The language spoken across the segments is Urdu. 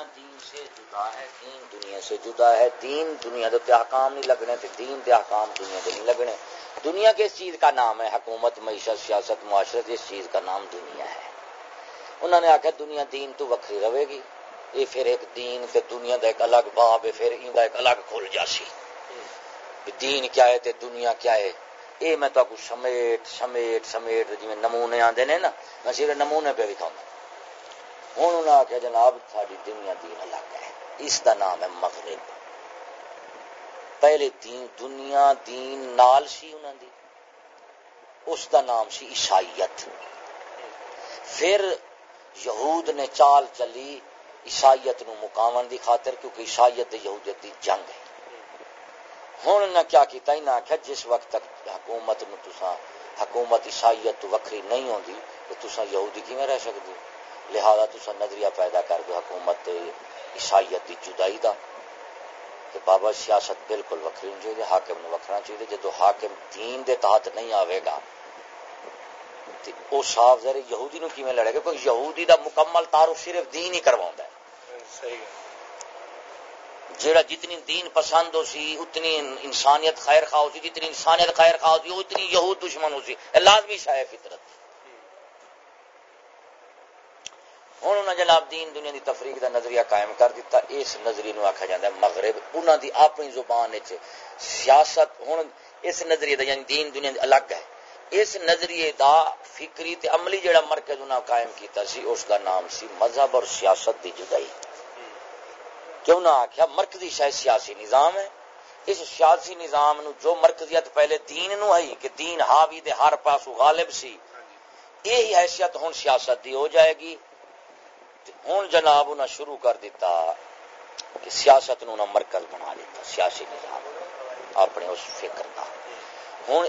دنیا دین سے جدا ہے، دین دنیا سے جدا ہے۔ دین دنیا دے احکام نہیں لگنے تے دین دے احکام دنیا دے نہیں لگنے۔ دنیا کس چیز کا نام ہے؟ حکومت، معیشت، سیاست، معاشرت، اس چیز کا نام دنیا ہے۔ انہوں نے آخیا دنیا دین تو وکری رہے گی۔ یہ پھر ایک دین تے دنیا دا ایک الگ باب ہے، پھر ان ایک الگ کھل جاسی۔ دین کیا ہے تے دنیا کیا ہے؟ اے میں تو سمیٹ سمیٹ سمیٹ جی نمونے آدھے نے نا، میں صرف نمونے پہ بھی کھاؤں ہوں انہوں نے آخیا جناب ساری دنیا دین الگ ہے۔ اس کا نام ہے مغرب۔ پہلے دین دنیا دین نال سی انہوں دی۔ اس کا نام سی عیسائیت۔ پھر یہود نے چال چلی عیسائیت نو مقامن دی خاطر، کیونکہ عیسائیت یہودیت دی جنگ ہے۔ ہوں نہ کیا کیتا؟ ہی نہ آخیا جس وقت تک حکومت نو تسا حکومت عیسائیت تو وکری نہیں ہوندی، تو تسا یہودی کی رہ سکتے لہذا تسا نظریہ پیدا کر دو حکومت عیسائیت دی جدائی دا۔ کہ بابا سیاست بالکل وکری نہیں چاہیے حاکم نو چاہیے۔ جدو حاکم دین دے تحت نہیں آوے گا وہ صاف ذرے یہودی نو کی لڑے گا؟ کیونکہ یہودی دا مکمل تعارف صرف دین ہی کرواؤں ہے۔ صحیح جیڑا جتنی دین پسند ہو سی اتنی انسانیت خیر خواہ سی جتنی انسانیت خیر خواہ سی اتنی یہود دشمن ہو سی۔ لازمی شاہ فطرت۔ ہوں انہوں نے جناب دین دنیا دی تفریق دا نظریہ قائم کر دیتا اس نظریے نو آخیا جاتا ہے مغرب انہوں دی اپنی زبان سیاست ہوں اس نظریے دا یعنی دین دنیا دی الگ ہے اس نظریے دا فکری تے عملی جڑا مرکز انہوں قائم کیتا سی اس دا نام سی مذہب اور سیاست دی جدائی کیوں نہ آخیا مرکزی شاید سیاسی نظام ہے اس سیاسی نظام نو جو مرکزیت پہلے دین نو ہے کہ دین حاوی دے ہر پاسو غالب سی یہی حیثیت ہوں سیاست دی ہو جائے گی ہوں جناب انہیں شروع کر دیتا کہ سیاست نو مرکز بنا لیتا، سیاسی نظام، اپنے اس فکر کا ہوں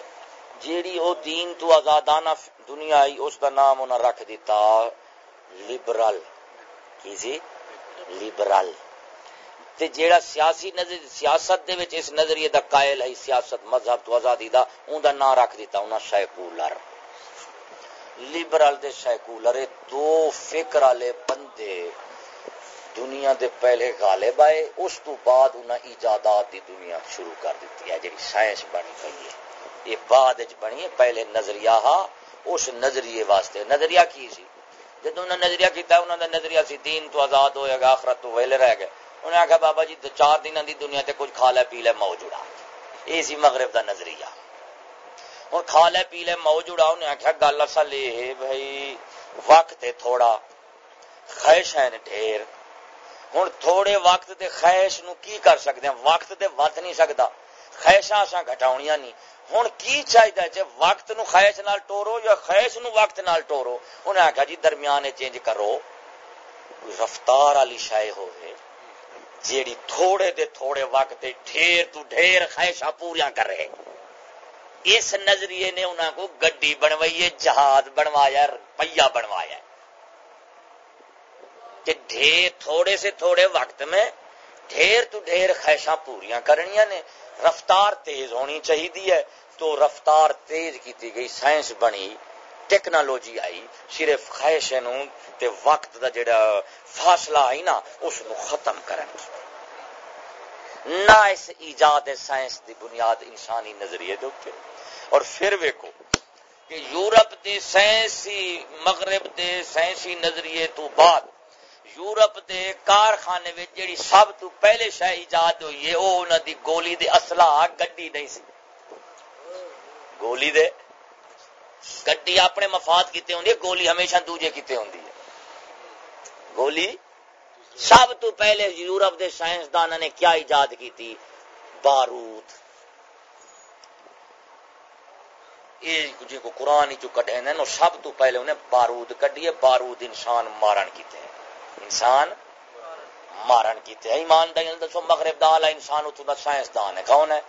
جیڑی او دین تو آزادانہ دنیا آئی، اس کا نام انہیں رکھ دیتا لبرل کی جی؟ سی لبرل تے جیڑا سیاسی نظر سیاست دے وچ اس نظریے دا قائل ہے، سیاست مذہب تو آزادی دا اون دا نام رکھ دیتا، انہاں سیکولر لبرل دے سیکولر دو فکر والے بندے دنیا دے پہلے غالب آئے، اس تو بعد انہاں ایجادات دی دنیا شروع کر دیتی ہے، جڑی سائنس بنی پئی ہے۔ یہ بعد بنی ہے، پہلے نظریہ ہا، اس نظریے واسطے۔ نظریہ کی سی؟ جدوں انہاں نظریہ کیتا، انہاں دا نظریہ سی، دین تو آزاد ہوئے گا آخرت تو ویلے رہ گئے۔ انہیں آخیا بابا جی دو چار دن دی دنیا تے کچھ کھا لے، پی لے مو یہ سی مغرب دا نظریہ۔ ہوں کھا لے پی لے مو جڑا انہیں آخیا گل اصل یہ بھائی وقت تھوڑا خیش ہے ڈھیر ہوں تھوڑے وقت دے خیش نو کی کر سکتے ہیں وقت دے ود نہیں سکتا خیشاں اسا گھٹاونیاں نہیں ہوں کی چاہیے جی وقت نو خیش نال ٹورو یا خیش نو وقت نال ٹورو انہیں آخیا جی درمیان چینج کرو رفتار والی شاید ہوئے جیڑی تھوڑے دے تھوڑے وقت دے ڈھیر تو ڈھیر خواہشاں پوریا کر رہے اس نظریے نے انہوں کو گڈی بنوائی جہاز بنوایا پہیا بنوایا کہ ڈھیر تھوڑے سے تھوڑے وقت میں ڈھیر تو ڈھیر خواہشاں پوریا کرنیا نے۔ رفتار تیز ہونی چاہیے تو رفتار تیز کی گئی، سائنس بنی، ٹیکنالوجی آئی، صرف خواہش تے وقت دا جڑا فاصلہ آئی نا، اس نو ختم کرن نہ اس ایجاد سائنس دی بنیاد انسانی نظریے دے اوپر۔ اور پھر ویکو کہ یورپ دے سائنسی مغرب دے سائنسی نظریے تو بعد یورپ دے کارخانے وچ جڑی سب تو پہلے شے ایجاد ہوئی ہے، او انہاں دی گولی دے اسلحہ گڈی نہیں سی۔ گولی دے گڈی اپنے مفاد کیتے ہوندی ہے، گولی ہمیشہ دوجے کیتے ہوندی ہے۔ گولی سب تو پہلے یورپ دے سائنسدان نے کیا ایجاد کی تھی؟ بارود. یہ جی کو قرآن ہی جو کٹے ہیں نو سب تو پہلے انہیں بارود کڈیے بارود انسان مارن کیتے ہیں۔ انسان مارن کیتے ہیں۔ ایمان دین دسو، مغرب دا اعلی انسان اتو دا سائنسدان ہے۔ کون ہے؟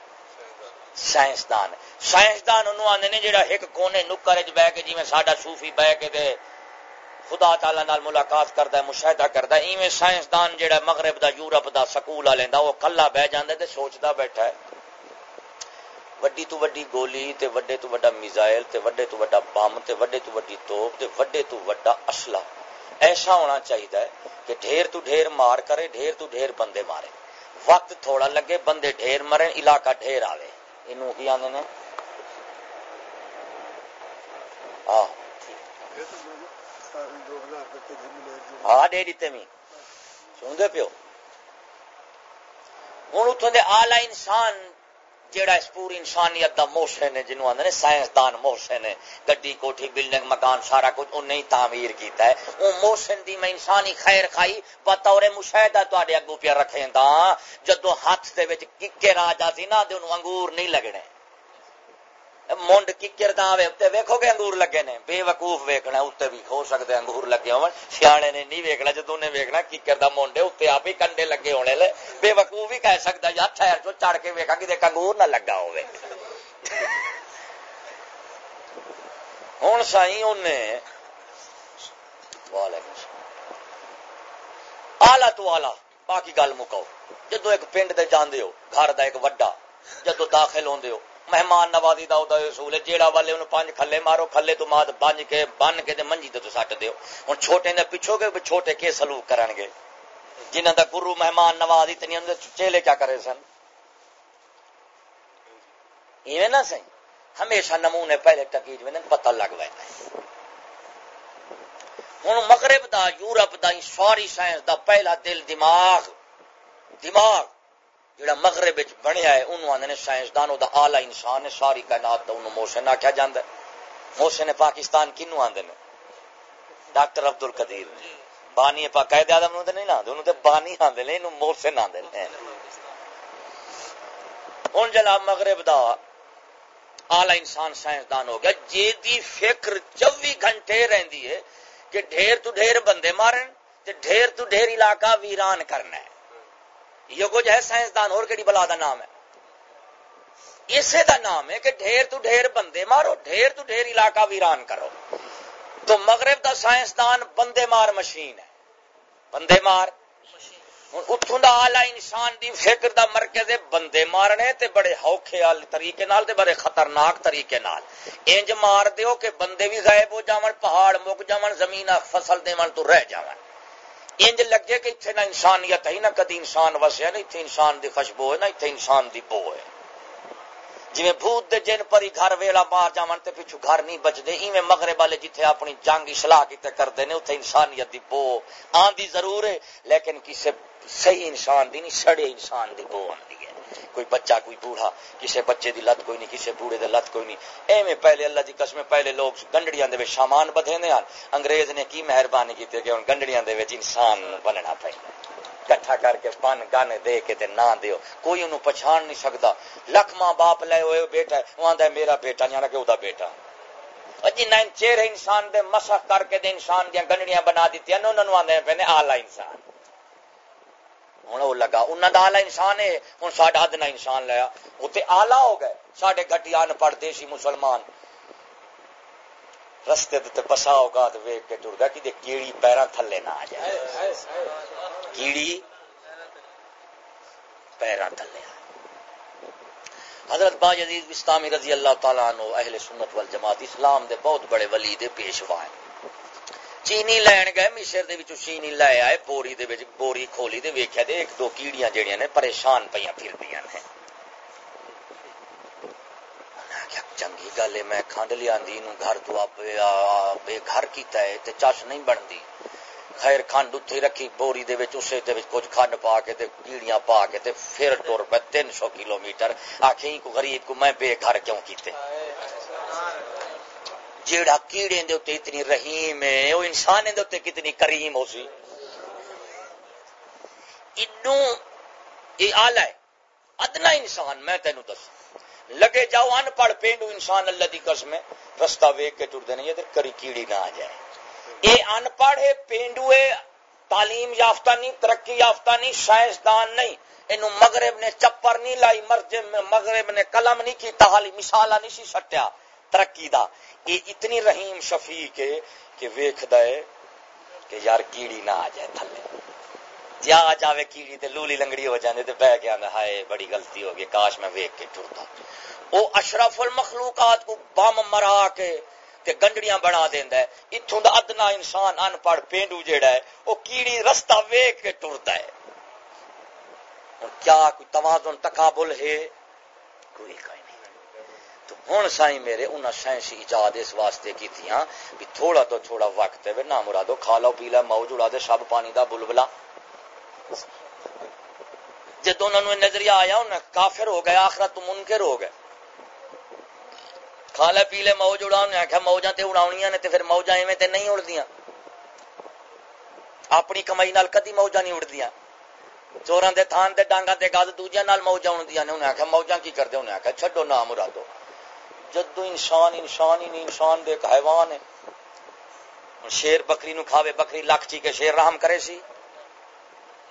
سائنسدان۔ سائنسدان انہوں آنے نے جڑا ایک کونے نکر وچ بیٹھ کے جی جویں ساڈا صوفی بیٹھ کے تے خدا تعالی نال ملاقات کردا ہے، مشاہدہ کردا ہے۔ ایویں سائنسدان جڑا مغرب دا، یورپ دا، سکول والے دا، وہ کلا بیٹھ جاندا تے سوچدا بیٹھا ہے۔ وڈی تو وڈی گولی تے وڈے تو وڈا میزائل تے وڈے تو وڈا بم تے وڈے تو وڈی توپ تے وڈے تو وڈا اسلحہ۔ ایسا ہونا چاہیے کہ ڈھیر تو ڈھیر مار کرے، ڈھیر تو ڈھیر بندے مارے۔ وقت تھوڑا لگے، بندے ڈھیر مرے علاقہ ڈھیر آوے۔ انہوں کی آنے نے؟ آ ہاں ڈے دیتے می سن دے پیو ہوں اتوں دے آلہ انسان جیڑا اس پوری انسانیت دا موشن ہے جنہوں آدھے سائنسدان موشن ہے گڈی کوٹھی بلڈنگ مکان سارا کچھ انہیں ہی تعمیر کیتا ہے وہ موشن دی میں انسانی خیر کھائی بطور مشاہدہ تے اگو پیا رکھیں دا جدو ہاتھ دے وچ ککے راجا سی نا انہوں انگور نہیں لگنے منڈ ککر دے اتنے ویکو گے انگور لگے نے بے وقوف ویکنا اتنے بھی ہو سکتے انگور لگے ہو سیانے نے نہیں ویکنا جدو نے ویکنا ککر دا منڈ اتنے آپ ہی کنڈے لگے ہونے لے بے وقوف بھی کہہ سکتا یا ٹھہر چو چڑھ کے ویکا کہ انگور نہ لگا ہوئے ہوں سائی انہیں آلہ تو آلہ باقی گل مکاؤ جدو ایک پنڈ دے جاندے ہو گھر دا ایک وڈا جدو داخل ہوندے ہو مہمان نوازی دا دا اصول ہے، جیڑا والے انہوں پانچ کھلے مارو، کھلے تو ماد بنج کے، بن کے تے منجی تے تو سٹ دیو۔ ہن چھوٹے دے پیچھے گے، چھوٹے کے سلوک کرن گے۔ جنہاں دا گرو مہمان نواز اتنی اندر چیلے کیا کرے سن؟ ایویں نہ سہی۔ ہمیشہ نمونے پہلے ٹکیج میں پتہ لگ ویندا ہے ہن مغرب دا، یورپ دا، ساری سائنس دا پہلا دل، دماغ۔ دماغ۔ جڑا مغرب بنیا ہے انہوں آدھے سائنسدان وہ آلہ انسان ہے، ساری کائنات کا انہوں موشن آخیا جا موشن پاکستان کنو آدھے ڈاکٹر ابدل قدیر بانی پا قید آدم نہیں نہ انہوں تے بانی آدھے نے، انہوں موشن آدھے ہوں جناب مغرب دا آلہ انسان سائنسدان ہو گیا جی دی فکر چوبی گھنٹے رہندی ہے کہ ڈھیر تو ڈھیر بندے مارن تے ڈھیر تو ڈھیر علاقہ ویران کرنا ہے۔ یہ کچھ ہے، سائنسدان اور کہڑی بلا دا نام ہے۔ اسے دا نام ہے کہ ڈھیر تو ڈھیر بندے مارو، ڈھیر تو ڈھیر علاقہ ویران کرو۔ تو مغرب دا سائنسدان بندے مار مشین ہے۔ بندے مار۔ اتوں دا آلہ انسان دی فکر دا مرکز ہے بندے مارنے تے بڑے ہوکھے طریقے نال تے بڑے خطرناک طریقے نال۔ انج مار دیو کہ بندے بھی غائب ہو جاون، پہاڑ مک جاون، زمین فصل دیون تو رہ جاون۔ انج لگے کہ اتنے نہ انسانیت ہے، نہ کدی انسان وسیا نہ اتنے انسان دی خوشبو ہے، نہ اتنے انسان دی بو ہے۔ جی بھوت دے جن پری گھر ویلا مار جاون تے پچھو گھر نہیں بچتے ایویں مغرب والے جتھے اپنی جنگ اصلاح کیتے کرتے ہیں اتنے انسانیت دی بو آندی ضرور ہے، لیکن کسی صحیح انسان دی نہیں، سڑے انسان دی بو آندی ہے۔ کوئی بچہ، کوئی بوڑھا کسی بچے دی لت کوئی نہیں کسی بوڑھے دی لت کوئی نہیں۔ ایویں پہلے اللہ دی قسم پہلے لوگ گنڈڑیاں دے وچ سامان بدھے نے انگریز نے کی مہربانی کیتی کہ ہن گنڈڑیاں دے وچ انسان بننا پیندا کٹھا کر کے پن، گن دے کے تے نہ دیو۔ کوئی انہوں پہچان نہیں سکدا۔ لکھ ماں باپ لے ہوئے بیٹا ہے وہ آندا میرا بیٹا نہیں کہ او دا بیٹا جنہ چہرے انسان دے مسح کر کے دے انسان دیاں گنڈڑیاں بنا دتی انہوں نے آندے پنے اعلی انسان۔ ہوں وہ لگا انہوں کا آلہ انسان ہے ہوں ساڈا ادنا انسان لیا اتنے آلہ ہو گئے سڈے گٹیا ان پڑھ دیسی مسلمان رستے بسا ہوگا تو ویگ کے ٹر گیا کہ کیڑی پیرا تھلے نہ آ جائے کیڑی پیرا تھلے حضرت با جدید اسلامی رضی اللہ تعالیٰ عنہ اہل سنت والجماعت اسلام دے بہت بڑے ولی دے پیشوا ہیں چینی لین گئے مشر دے وچوں چینی لے آئے بوری دے وچ بوری کھولی تے ویکھیا تے ایک دو کیڑیاں جڑیاں نے پریشان پیاں پھردیاں نے چنگی گل ہے میں کھنڈ لیا گھر تو آپ بے گھر کیتا ہے تے چش نہیں بندی خیر کھنڈ اتھی رکھی بوری دے وچ اسے دے وچ کچھ کھنڈ پا کے تے کیڑیاں پا کے تے پھر ٹر پے 300 کلومیٹر آکھیں کو غریب کو میں بے گھر کیوں کیتے جیڑا کیڑے دے اتنے اتنی رحیم ہے وہ انسان دے اتنے کتنی کریم ہو سی۔ انو یہ آلہ ہے، ادنا انسان، میں تینوں دس۔ لگے جاؤ ان پڑھ پینڈو انسان اللہ دی قسم ہے، رستہ ویگ کے ٹر دینا یہ کری کیڑی نہ آ جائے۔ یہ ان پڑھ ہے، پینڈو ہے، تعلیم یافتہ نہیں، ترقی یافتہ نہیں سائنسدان نہیں۔ اینو مغرب نے چپر نہیں لائی مرجم مغرب نے قلم نہیں کی حالی مثالہ نہیں سی سٹیا۔ ترقی دا۔ یہ اتنی رحیم شفیق ہے کہ ویخ ہے کہ یار کیڑی نہ آ جائے تھلے۔ جا آ جاوے کیڑی تے لولی لنگڑی ہو جاندے تے بہ کے آندا ہائے بڑی غلطی ہو گئی، کاش میں ویکھ کے ٹرتا۔ او اشرف المخلوقات کو بم مرا کے تے گنڈڑیاں بنا دیندا ہے۔ اتھوں دا ادنا انسان ان پڑھ پینڈو جیڑا ہے، او کیڑی رستہ ویکھ کے ٹردا ہے۔ کیا کوئی توازن تقابل ہے؟ کوئی کوئی نہیں تو ہن سائیں میرے انہاں سائنسی ایجاد اس واسطے کیتیاں بھی تھوڑا تو تھوڑا وقت ہے نہ مرادو، کھا لو، پی لو موج اڑا دے سب پانی دا، بلبلا۔ جدو انہوں نے نظریہ آیا انہیں کافر ہو گئے، آخرت تو منکر ہو گئے۔ کھا لے، پی لے موج اڑا انہیں آخیا موجاں تے اڑاونیاں نے تے پھر موجاں ایویں تے نہیں اڑدیاں۔ اپنی کمائی نال کدی موجاں نہیں اڑدیاں۔ چوراں دے تھان تے ڈانگاں تے گاد دوجیاں نال موجاں اڑدیاں نے انہیں آخیا موجاں کی کردے؟ انہیں آخیا چھڈو نہ مرادو۔ جدو انسان انسان ہی نہیں، انسان دے ایک حیوان ہے۔ شیر بکری نو کھاوے، بکری لکھ چی کے شیر رحم کرے سی؟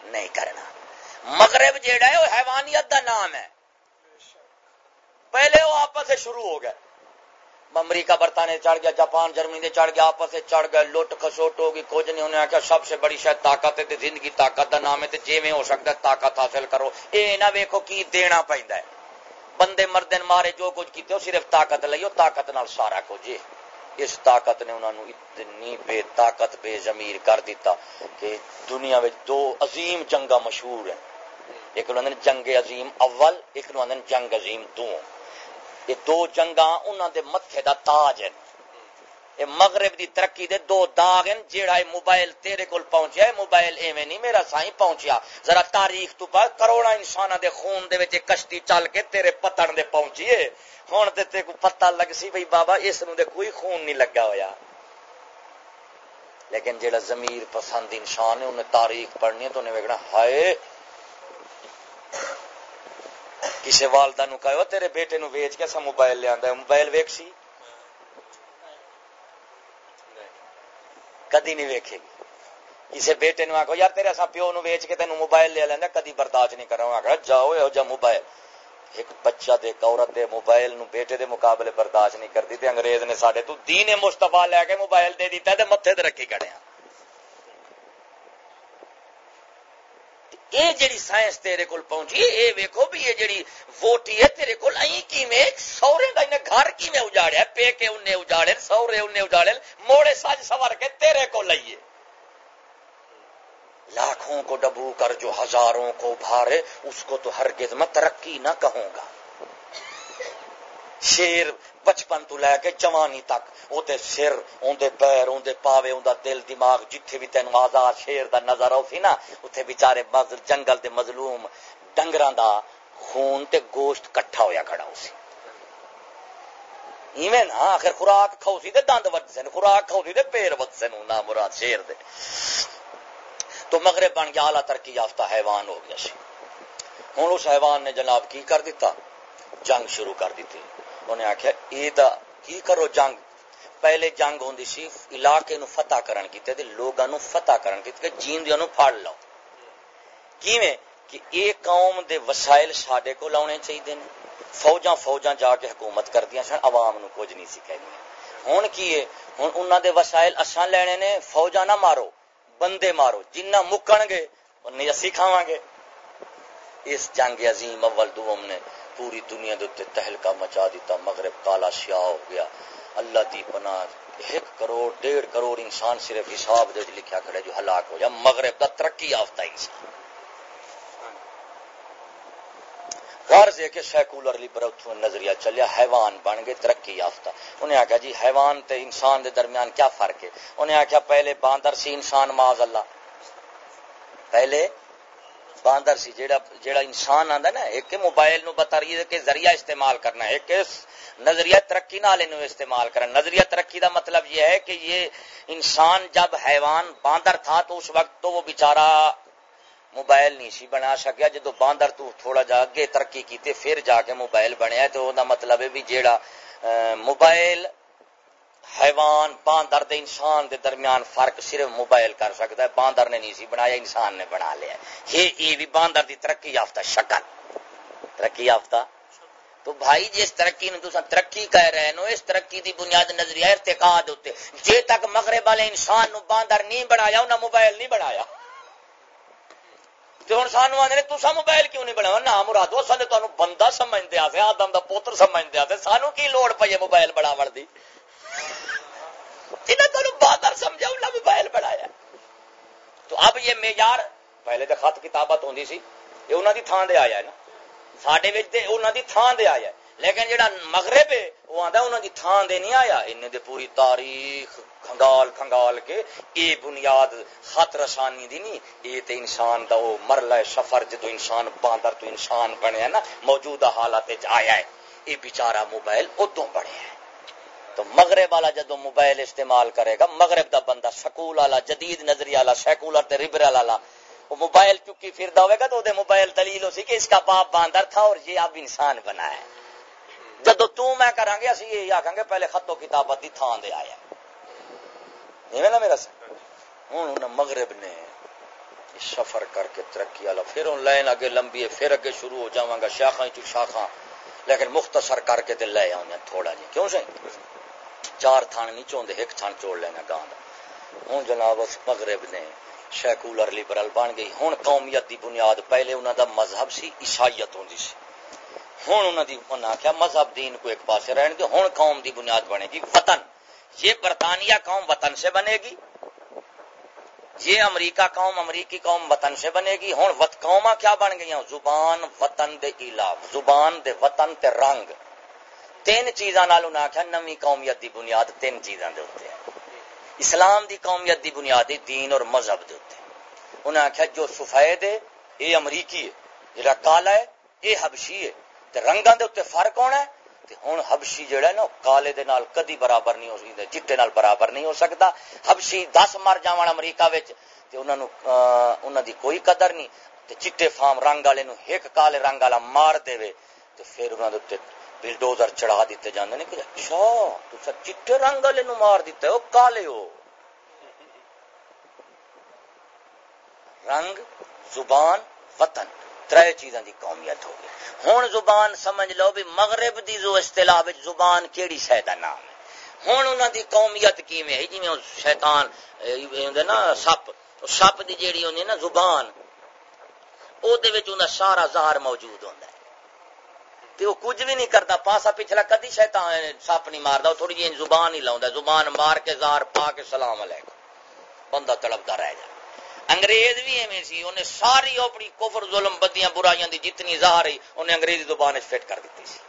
نہیں کرنا۔ مغرب جیڑا ہے، وہ حیوانیت دا نام ہے۔ پہلے وہ آپس سے شروع ہو گئے۔ امریکہ برطانیہ چڑھ گیا، جاپان، جرمنی دے چڑھ گیا، آپس سے چڑھ گئے۔ لٹ خسوٹ ہوگی کچھ نہیں انہیں آخیا سب سے بڑی شاید طاقت ہے زندگی طاقت دا نام ہے جی میں ہو سکتا ہے طاقت حاصل کرو۔ اے نہ ویکھو کی دینا پہنتا ہے۔ بندے مردن مارے جو کچھ کیتے ہو، صرف طاقت لئیو طاقت نال سارا کچھ اس طاقت نے انہوں نے اتنی بے طاقت، بے ضمیر کر دیتا کہ دنیا میں دو عظیم جنگا مشہور ہیں۔ ایک انہوں جنگ عظیم اول، ایک انہوں جنگ عظیم دو۔ یہ دو جنگا انہوں دے متھے دا تاج ہیں۔ مغرب دی ترقی دے دو داغ ہیں جیڑا ہے موبائل تیرے کول پہنچیا ہے موبائل ایویں نہیں میرا سائیں پہنچیا۔ ذرا تاریخ تو پا کروڑا انساناں دے خون دے وچ کشتی چل کے تیرے پتن دے پہنچی ہے ہن تے تے کو پتہ لگ سی بھئی بابا اس نو دے کوئی خون نہیں لگا ہویا۔ لیکن جیڑا ضمیر پسند انسان ہے، انہیں تاریخ پڑھنی ہے تو انہیں ویکھنا، ہائے! کسی والدہ نو کہو تیرے بیٹے نو ویچ کے سا موبائل لے ہے۔ موبائل ویکھ سی؟ کدی نہیں ویکھے گی۔ کسی بیٹے نو آخو یار تیرے سا پیو نو ویچ کے تینو موبائل لے لینا کدی برداشت نہیں کرا آخر جاؤ او جا موبائل۔ ایک بچہ دے عورت دے موبائل نو بیٹے دے مقابلے برداشت نہیں کرتی تے انگریز نے ساڈے تو دین مصطفی لے کے موبائل دے دیتا تے متھے تے رکھی کھڑے اے جڑی سائنس تیرے کول پہنچی، اے ویکھو بھی یہ جڑی ووٹی ہے تیرے کول ائی کیویں سورے دا نے گھر کیویں اجاڑیا؟ پے کے اونے اجاڑے سورے اونے اجاڑے موڑے سج سوار کے تیرے کول لئیے لاکھوں کو ڈبو کر جو ہزاروں کو بھارے، اس کو تو ہرگز میں ترقی نہ کہوں گا۔ شیر بچپن تو لے کے جوانی تک، او دے سر اون دے پیر اون دے پاوے اون دا دل، دماغ، جتھے بھی تینوں آزاد شیر دا نظر آؤ سی نا اتنے بیچارے جنگل دے مظلوم ڈنگراں دا خون تے گوشت کٹھا ہویا کھڑا ہو سی۔ ایویں نا، آخر خوراک کھاؤ سی تے دند ود سن خوراک کھاؤ سی تے پیر ود سن نا مراد شیر دے۔ تو مغرب بن گیا، اعلی ترقی یافتہ حیوان ہو گیا سی ہوں اس حیوان نے جناب کی کر دیتا؟ جنگ شروع کر دیتی۔ انہیں آخیا یہ کی کرو جنگ؟ پہلے جنگ ہوندی سی علاقے نو فتح کرن کیتے تے لوگاں نو فتح کرن کیتے کہ جیندیاں نو پھاڑ لو کیویں؟ کہ اے قوم دے وسائل ساڈے کو لاونے چاہیے نے۔ فوجاں فوجاں جا کے حکومت کردیاں سن، عوام نو کچھ نہیں سی سکھائی ہن کی ہے ہن انہاں دے وسائل اساں لینے نے، فوجاں نہ مارو، بندے مارو، جنہ مکن گے انہیں اسی کھاواں گے اس جنگ عظیم اول دوم نے پوری دنیا دے تہلکا مچا دیتا، مغرب کالا سیاہ ہو گیا۔ اللہ دی پناہ، ایک کروڑ، ڈیڑھ کروڑ انسان صرف حساب دے لکھیا کھڑے جو ہلاک ہو جا مغرب دا ترقی یافتہ انسان۔ غرض ہے کہ سیکولر لیبرل نظریہ چلیا، حیوان بن گئے، ترقی یافتہ۔ انہیں آخیا جی حیوان تے انسان دے درمیان کیا فرق ہے؟ انہیں آخیا پہلے باندر سی انسان معاذ اللہ۔ پہلے باندر سی جیڑا جیڑا انسان آندا نا، ایک موبائل نو بتا رہی ہے کہ ذریعہ استعمال کرنا ہے، ایک نظریہ ترقی نال انو استعمال کرنا نظریہ ترقی دا مطلب یہ ہے کہ یہ انسان جب حیوان باندر تھا تو اس وقت تو وہ بیچارہ موبائل نہیں سی بنا سکیا جدو باندر تو تھوڑا جا اگے ترقی کیتے، پھر جا کے موبائل بنیا تو دا مطلب ہے بھی جیڑا موبائل حیوان، باندر دے انسان دے درمیان فرق صرف موبائل کر سکتا ہے، باندر نے نہیں سی بنایا، انسان نے بنا لیا یہ یہ بھی باندر دی ترقی یافتہ شکل۔ ترقی یافتہ؟ تو بھائی، جس ترقی نے تسا ترقی کہہ رہے نو اس ترقی دی بنیاد نظریہ ارتقاد ہوتے جے تک مغرب والے انسان نو باندر نہیں بنایا، انہاں موبائل نہیں بنایا۔ تو ہوں سانو آدھے تصا موبائل کیوں نہیں بنایا نہ مرادو اصل تو بندہ سمجھتے آتے آدم کا پوتر سمجھتے آتے سانو کی لوڑ پی موبائل بناو دی؟ جنہیں تمہیں بہتر سمجھا انہیں موبائل بنایا۔ تو اب یہ معیار، پہلے تو خط کتابت ہوتی سی، یہ انہوں کی تھان دے آیا ہے نا۔ سڈے انہوں کی تھان دے آیا ہے۔ لیکن جہاں مغرب ہے، وہ آتا انہوں کی تھان دے نہیں آیا۔ ان پوری تاریخ کھنگال کھنگال کے اے بنیاد خط رسانی دی نہیں، اے تے انسان دا وہ مرلہ سفر جدو انسان باندر تو انسان بنے نا، موجودہ حالات آیا ہے۔ یہ بچارا موبائل ادو بنے ہے۔ تو مغرب والا جدو موبائل استعمال کرے گا، مغرب دا بندہ سکول والا، جدید نظری والا، سیکولر تے ریبرل والا وہ موبائل چکی پھر ہوئے گا تو دے موبائل دلیل ہو سی کہ اس کا باپ باندر تھا اور یہ اب انسان بنا ہے۔ جدو تو میں کریں گے، اسی یہ آخان گے، پہلے خطو کتابت دی تھان دے آیا۔ نا میرا سر ہوں مغرب نے سفر کر کے ترقی والا، پھر لائن اگے لمبی ہے، پھر اگے شروع ہو جاواں گا شاخا چ شاخا لیکن مختصر کر کے تے لے آؤں تھوڑا جی۔ کیوں سی چار تھان نہیں چاہتے ایک تھان چوڑ لینا گاں ہوں جناب اس مغرب نے سیکولر لبرل بن گئی۔ ہوں قومیت دی بنیاد، پہلے انہوں دا مذہب سی، عیسائیت ہوتی سی۔ ہوں انہوں دی انہوں آخیا مذہب دین کو ایک پاس رہن دے ہوں قوم دی بنیاد بنے گی وطن۔ یہ برطانیہ قوم وطن سے بنے گی۔ یہ امریکہ قوم امریکی قوم وطن سے بنے گی۔ ہوں وط قوما کیا بن گئی زبان وطن دے علاف زبان دے وطن تے رنگ۔ تین چیزاں نال انہاں آکھیا نویں قومیت دی بنیاد تین چیزاں دے ہوتے ہیں اسلام دی قومیت دی بنیاد دین اور مذہب دے ہوتے ہیں انہاں آکھیا جو سفید ہے، یہ امریکی ہے جڑا کالا ہے، یہ حبشی ہے۔ تے رنگاں دے اوتے فرق ہونا ہے ہوں ہبشی جہا ہے نا کالے دے نال کدی برابر نہیں ہو سکتا چٹے نال برابر نہیں ہو سکتا ہبشی دس مر جا امریکہ انہوں دی کوئی قدر نہیں تے چٹے فارم رنگ والے ایک کالے رنگ والا مار دے تو پھر انہوں نے بلڈوزر چڑھا دیتے جانے نے کہ اچھا تو چٹے رنگ والے مار دیتا ہے وہ کالے ہو رنگ زبان وطن تر چیزاں دی قومیت ہو گئی ہوں زبان سمجھ لو بھی مغرب دی جو اصطلاح زبان کیڑی شہ کا نام ہے۔ ہوں انہوں دی قومیت کی میں جی شیطان نا سپ سپ دی جیڑی ہوندی نا زبان او دے وچ انہاں سارا زہر موجود ہوندا ہے۔ تے او کچھ بھی نہیں کردا، پاسا پچھلا کدی شیطان سپ نہیں ماردا تھوڑی جی زبان ہی لاوندا زبان مار کے زہر پا کے سلام علیکم۔ بندہ تڑپدا رہ جائے۔ انگریز بھی ایویں سی، انہیں ساری اپنی کفر، ظلم، بدیاں، برائیاں دی جتنی ظاہر ہی انہیں انگریزی زبان فٹ کر دیتی سی۔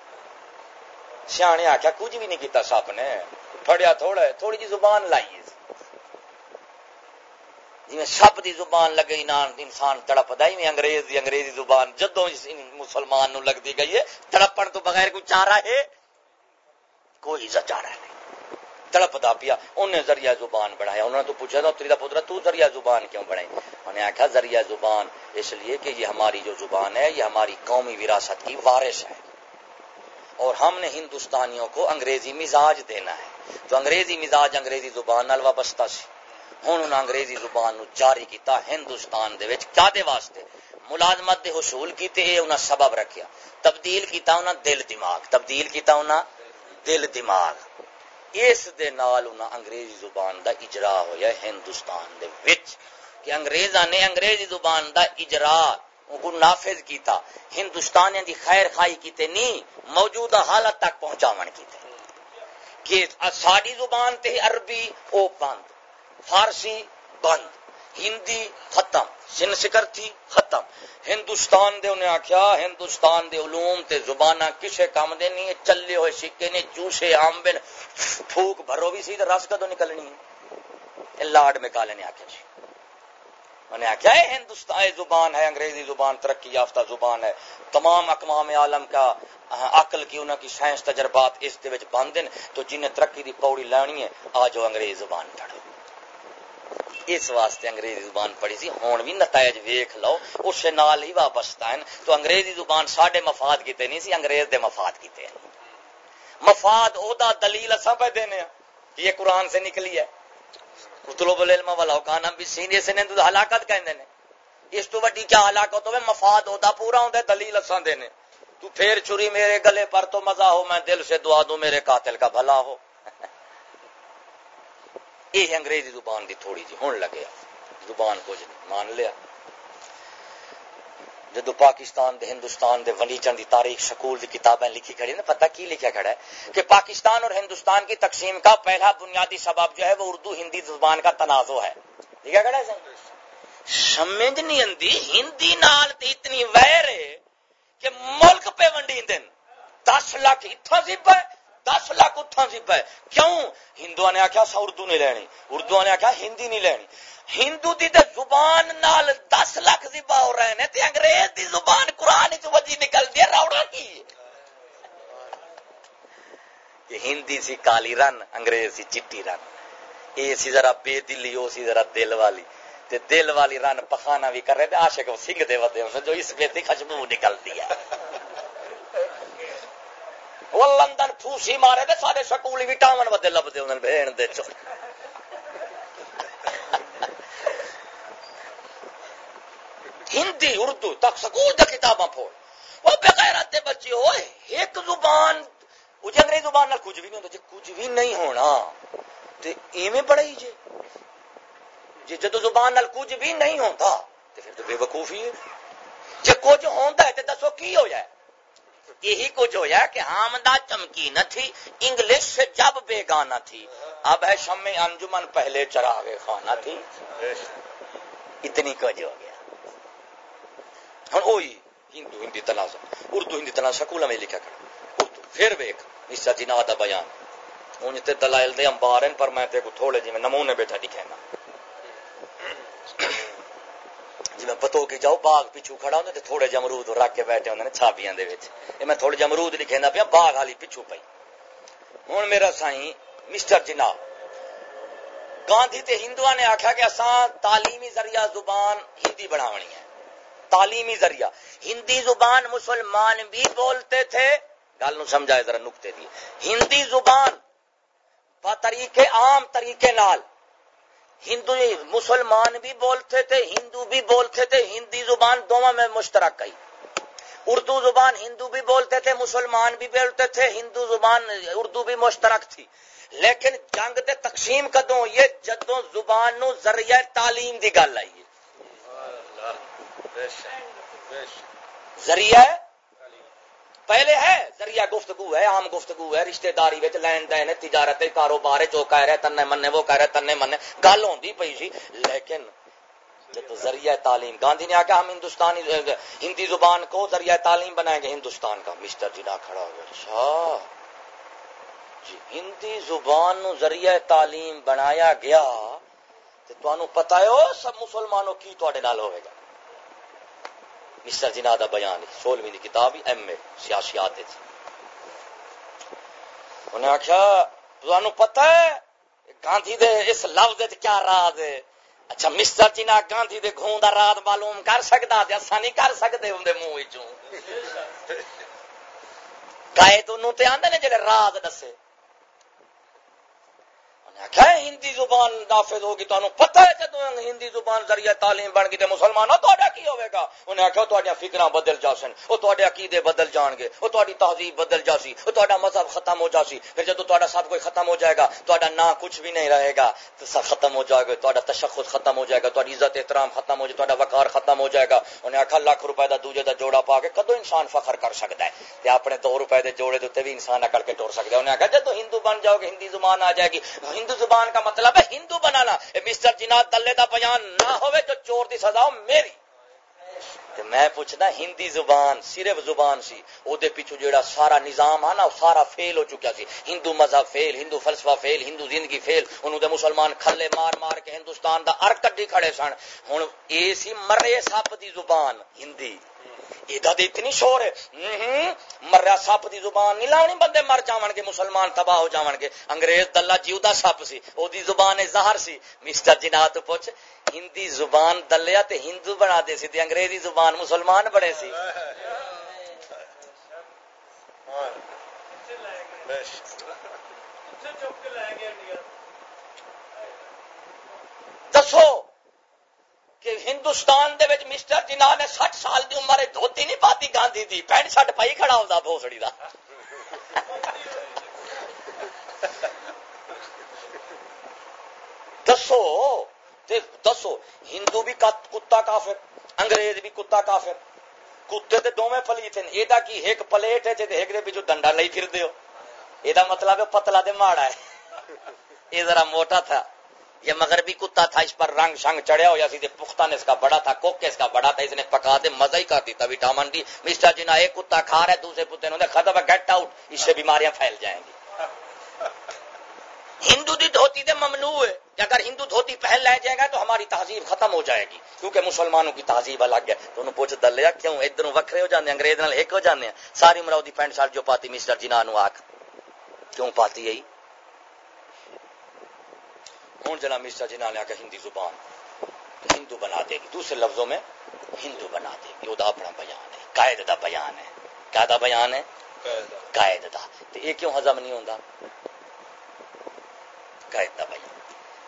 سیانے آخیا کچھ بھی نہیں کیتا سپ نے۔ پڑیا تھوڑا، تھوڑی جی زبان لائیے جی سپ دی زبان لگی نا انسان تڑپ ہی انگریز دی انگریزی زبان جدو مسلمان نو لگتی گئی ہے، تڑپن تو بغیر کوئی چارہ ہے؟ کوئی چارہ نہیں تڑپتا پیا انہیں ذریعہ زبان بنایا، انہوں نے تو پوچھا تھا تری کا پترا تو ذریعہ زبان کیوں بنائی؟ انہیں آخیا ذریعہ زبان اس لیے کہ یہ ہماری جو زبان ہے، یہ ہماری قومی وراثت کی وارث ہے۔ اور ہم نے ہندوستانیوں کو انگریزی مزاج دینا ہے۔ جو انگریزی مزاج انگریزی زبان نال وابستہ سی۔ ہوں انہیں انگریزی زبان نو جاری کیتا ہندوستان دے وچ۔ کیا دے واسطے؟ ملازمت دے حصول کیتے اے انہاں سبب رکھیا۔ تبدیل کیتا انہاں دل دماغ، تبدیل کیتا انہاں دل دماغ۔ اس دے نال انہاں انگریزی زبان دا اجرا ہویا ہندوستان دے وچ۔ کہ انگریزاں نے انگریزی زبان دا اجرا کو نافذ کیتا، ہندوستانیاں دی خیر خائی کیتے نہیں، موجودہ حالت تک پہنچاون کیتے۔ کہ ساری زبان تے عربی او بند، فارسی بند۔ ہندی ختم، سن سکر تھی ختم۔ ہندوستان دے انہیں آخیا ہندوستان دے علوم تے زبانہ کسے کام دے نہیں ہے چلے ہوئے سکے نے، چوسے آمبے پھوک بھرو بھی سی رس کدو نکلنی ہے؟ لاڈ میں کالے نے آخیا جی۔ انہیں آخیا ہے ہندوستان زبان ہے، انگریزی زبان، ترقی یافتہ زبان ہے۔ تمام اقوام عالم کا عقل کی انہوں کی سائنس تجربات اس دے بند ہیں۔ تو جنہیں ترقی دی پوڑی لانی ہے، آ جو انگریز زبان پڑھو۔ اس واسطے انگریزی زبان پڑھی سی۔ ہون بھی نتائج ویخ لو اس نال ہی وابستہ ہیں۔ تو انگریزی زبان ساڈے مفاد کیتے نہیں سی، انگریز دے مفاد کیتے ہیں۔ مفاد او دا دلیل اساں پہ دینے ہیں کہ یہ قرآن سے نکلی ہے۔ طلب العلم والا کان ہم بھی سینے سے نے تو ہلاکت کہندے نے۔ اس تو وڈی کیا ہلاکت ہوے مفاد او دا پورا ہوندا دلیل اساں دینے۔ تو پھر چھری میرے گلے پر تو مزہ ہو، میں دل سے دعا دوں، میرے قاتل کا بھلا ہو۔ یہ انگریزی زبان دی تھوڑی جی ہون لگے زبان کچھ نہیں، مان لیا۔ جدو پاکستان دے ہندوستان دے ولیجن دی تاریخ سکول دی کتابیں لکھی کھڑی نا، پتہ کی لکھا کھڑا ہے؟ کہ پاکستان اور ہندوستان کی تقسیم کا پہلا بنیادی سبب جو ہے وہ اردو ہندی زبان کا تنازع ہے۔ لکھا کھڑا ہے سمجھ نہیں آتی ہندی نال تے اتنی ویر ہے کہ ملک پہ ونڈی دن دس لاکھ اتنا زب ہے۔ دس لاکھ اتنا زب ہے کیوں؟ ہندو نے آخیا سا اردو نہیں لینی۔ اردو نے آخیا ہندی نہیں لینی۔ ہندو دی تے زبان نال دس لاکھ زبا ہو رہے ہیں تے انگریز دی زبان قرآن چ وجی نکل دی روڑا کی؟ یہ ہندی سی کالی رن، انگریز سی چٹی رن۔ اے سی ذرا بے دلی او سی ذرا دل والی۔ تے دل والی رن پخانا بھی کر رہے تھے عاشق سنگھ دے ودے جو اس پہ تھی خوشبو نکلتی ہے۔ وہ لندن پھوسی مارے دے سارے سکول بھی ٹاون ودے لبدے انہاں بہن دے چ ہندی، اردو تک سکول دے کتاباں پھوڑ۔ وہ بغیرت بچے ہوئے ایک زبان وہ انگریزی زبان نہ کچھ بھی نہیں ہوتا جی کچھ بھی نہیں ہونا تو ایویں پڑھائی جی جی جدو زبان نال کچھ بھی نہیں ہوتا تو پھر تو بے وقوفی ہے۔ جی کچھ ہوتا ہے تو دسو کی ہو جائے۔ یہی کچھ ہو جائے کہ آمدہ چمکی نہ تھی، انگلش سے جب بے گانا تھی۔ اب ہے شم انجمن پہلے چراغے خانہ تھی۔ اتنی کچھ ہو گیا۔ ہوں وہی ہندو، ہندی تنازع۔ اردو، ہندی تنازع سکول میں لکھا کر اردو، پھر ویک اس جنا دا بیان۔ ہوں تے دلائل دے امبار ہیں، پر میں تے کو تھوڑے جی میں نمونے بیٹھا لکھے نا جی میں پتو کہ جاؤ، باغ پیچھو کھڑا ہوں تھوڑے جے امرود رکھ کے بیٹھے ہوندے نے چھاپیاں دے میں تھوڑے جے امرود لکھے پیا، باغ والی پیچھو پئی۔ ہن میرا سائیں مسٹر جنا گاندھی تے ہندوؤں نے آکھیا کہ اساں تعلیمی ذریعہ زبان ہندی بناونی ہے۔ تعلیمی ذریعہ۔ ہندی زبان مسلمان بھی بولتے تھے۔ گل نو سمجھائے ذرا نکتے دی ہندی زبان با طریقے عام طریقے نال ہندو مسلمان بھی بولتے تھے ہندو بھی بولتے تھے ہندی زبان دونوں میں مشترک گئی اردو زبان ہندو بھی بولتے تھے مسلمان بھی بولتے تھے ہندو زبان اردو بھی مشترک تھی۔ لیکن جنگ دے تقسیم کدوں یہ جدوں زبان نو ذریعہ تعلیم دی گل آئی ہے۔ ذریعہ پہلے ہے، ذریعہ گفتگو ہے، عام گفتگو ہے، رشتہ داری لین دین، تجارت کاروبار جو کہہ رہے تنے منے وہ کہہ رہے تنے منے گل ہوتی پی سی۔ لیکن تو ذریعہ تعلیم، گاندھی نے آ ہم ہندوستانی، ہندی زبان کو ذریعہ تعلیم بنائیں گے، ہندوستان کا مسٹر جی نہ کھڑا ہو اچھا۔ جی ہندی زبان نو ذریعہ تعلیم بنایا گیا تو پتا ہے سب مسلمانوں کی تے ہوئے گا۔ مسٹر جنا کا بیان سولہویں کتاب ایم اے سیاسیات انہیں آخیا تمہیں پتا ہے، گاندھی دے اس لفظ کیا راز ہے۔ اچھا مسٹر جنا گاندھی دے گھون دا راز معلوم کر سکتا اصا نہیں کر سکتے ہوں منہ چ گائے تو آدھے نے جڑے راز دسے۔ کیا ہندی زبان نافذ ہوگی تو پتہ ہے جدو ہندی زبان ذریعہ تعلیم بن گئی تو مسلمانوں مسلمان کی ہوئے گا؟ انہیں آخیا تو فکر بدل جا سن، وہ تے عقیدے بدل جان گے، وہ تاری تہذیب بدل جا سی، وہ تا مذہب ختم ہو جا سی۔ پھر جدو تا سب کوئی ختم ہو جائے گا تا نہ کچھ بھی نہیں رہے گا۔ تو سب ختم ہو جائے گا تا تشخص ختم ہو جائے گا تاری عزت، احترام ختم ہو جائے تا وقار ختم ہو جائے گا۔ انہیں آخیا لاکھ روپے کا دوجے کا جوڑا پا کے کدو انسان فخر کر سکتا ہے؟ اپنے دو روپے کے جوڑے دے بھی انسان اکڑ کے ٹور سکتا ہے۔ انہیں آخیا جب ہندو بن جاؤ گے، ہندی زبان آ جائے گی، ہندو زبان کا مطلب ہے ہندو بنانا۔ مسٹر جناد دلے دا بیان نہ ہوئے جو چور دی سزا ہو، میری۔ تے میں پوچھنا، ہندی زبان صرف زبان سی، او دے پیچھو جیڑا سارا نظام آنا سارا فیل ہو چکا سی۔ ہندو مذہب فیل، ہندو فلسفہ فیل، ہندو زندگی فیل۔ انہوں دے مسلمان کھلے مار مار کے ہندوستان دا ارک کڈی کھڑے سن۔ ہن اے سی مرے سپ دی زبان، ہندی۔ اتنی شور ہے مریا سپ کی زبان نہیں لاؤنی بندے مر جان گے مسلمان تباہ ہو جان گے انگریز دلہ جیوا سپ سی وہ زبان زہر سی مسٹر جنا تو پوچھ ہندی زبان دلیا تے ہندو بنا دے سی انگریزی زبان مسلمان بنے سی دسو کہ ہندوستان دے وچ مسٹر جنا نے سٹھ سال دی عمر دھوتی نہیں پاتی گاندھی دی۔ پینٹ شرٹ پائی کھڑا ہوتا بھوسڑی دا۔ دسو دسو، ہندو بھی کتا کافر، انگریز بھی کتا کافر۔ کتے تے دوویں پلیت ہیں ایدا کی ایک پلیٹ ہے تے ایک دے وچ ڈنڈا لئی پھر دیو ایدا مطلب ہے پتلا دے ماڑا ہے۔ یہ ذرا موٹا تھا۔ یہ مغربی کتا تھا، اس پر رنگ شنگ چڑھیا ہو یا سیدھے پختہ نے اس کا بڑا تھا کوک اس کا بڑا تھا، اس نے پکا دے، مزہ ہی کر دیتا۔ وٹامن ڈی مسٹر جی جنا ایک کتا کھا رہا ہے، دوسرے کتے نے ختم ہے گیٹ آؤٹ اس سے بیماریاں پھیل جائیں گی۔ ہندو دی دھوتی دے ممنوع ہے۔ اگر ہندو دھوتی پہل لے جائے گا تو ہماری تہذیب ختم ہو جائے گی۔ کیونکہ مسلمانوں کی تہذیب الگ ہے۔ تو انہوں پوچھ دلیا کیوں؟ ادھر وکھرے ہو جاتے ہیں، انگریز نال ایک ہو جاتے ہیں۔ ساری عمر دی پینٹ شرٹ جو پاتی، مسٹر جی جنا نو آخ کیوں پاتی ہے ہوں جنا مسٹر جنا نے آخر ہندی زبان ہندو بنا دے گی دوسرے لفظوں میں ہندو بنا دے گی وہ اپنا بیان ہے قائد دا بیان ہے۔ کیا دا بیان ہے؟ قائد دا۔ تو یہ کیوں ہزم نہیں ہوتا قائد دا بیان۔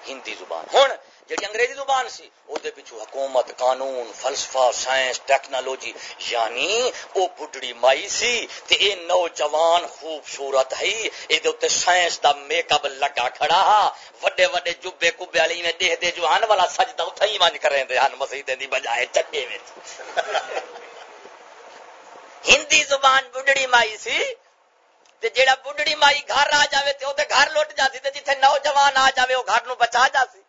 ہندی زبان۔ ہوں جی انگریزی زبان سی وہ پچھو حکومت، قانون، فلسفہ، سائنس، ٹیکنالوجی یعنی وہ بڈڑی مائی سی، تے اے نوجوان خوبصورت ہے یہ سائنس دا میک اپ لگا کھڑا ہا۔ وڈے وڈے جبے کبے والی میں دیکھ دے جو ہن والا سجدہ اتھا ہی من کریں دے ہن مسجد دی بجائے چٹے وچ۔ ہندی زبان بڈڑی مائی سی، تے جیڑا بڈڑی مائی گھر آ جاوے تے او تے گھر لٹ جاتی تے جتھے نوجوان آ جاوے او گھر نو بچا جاسی۔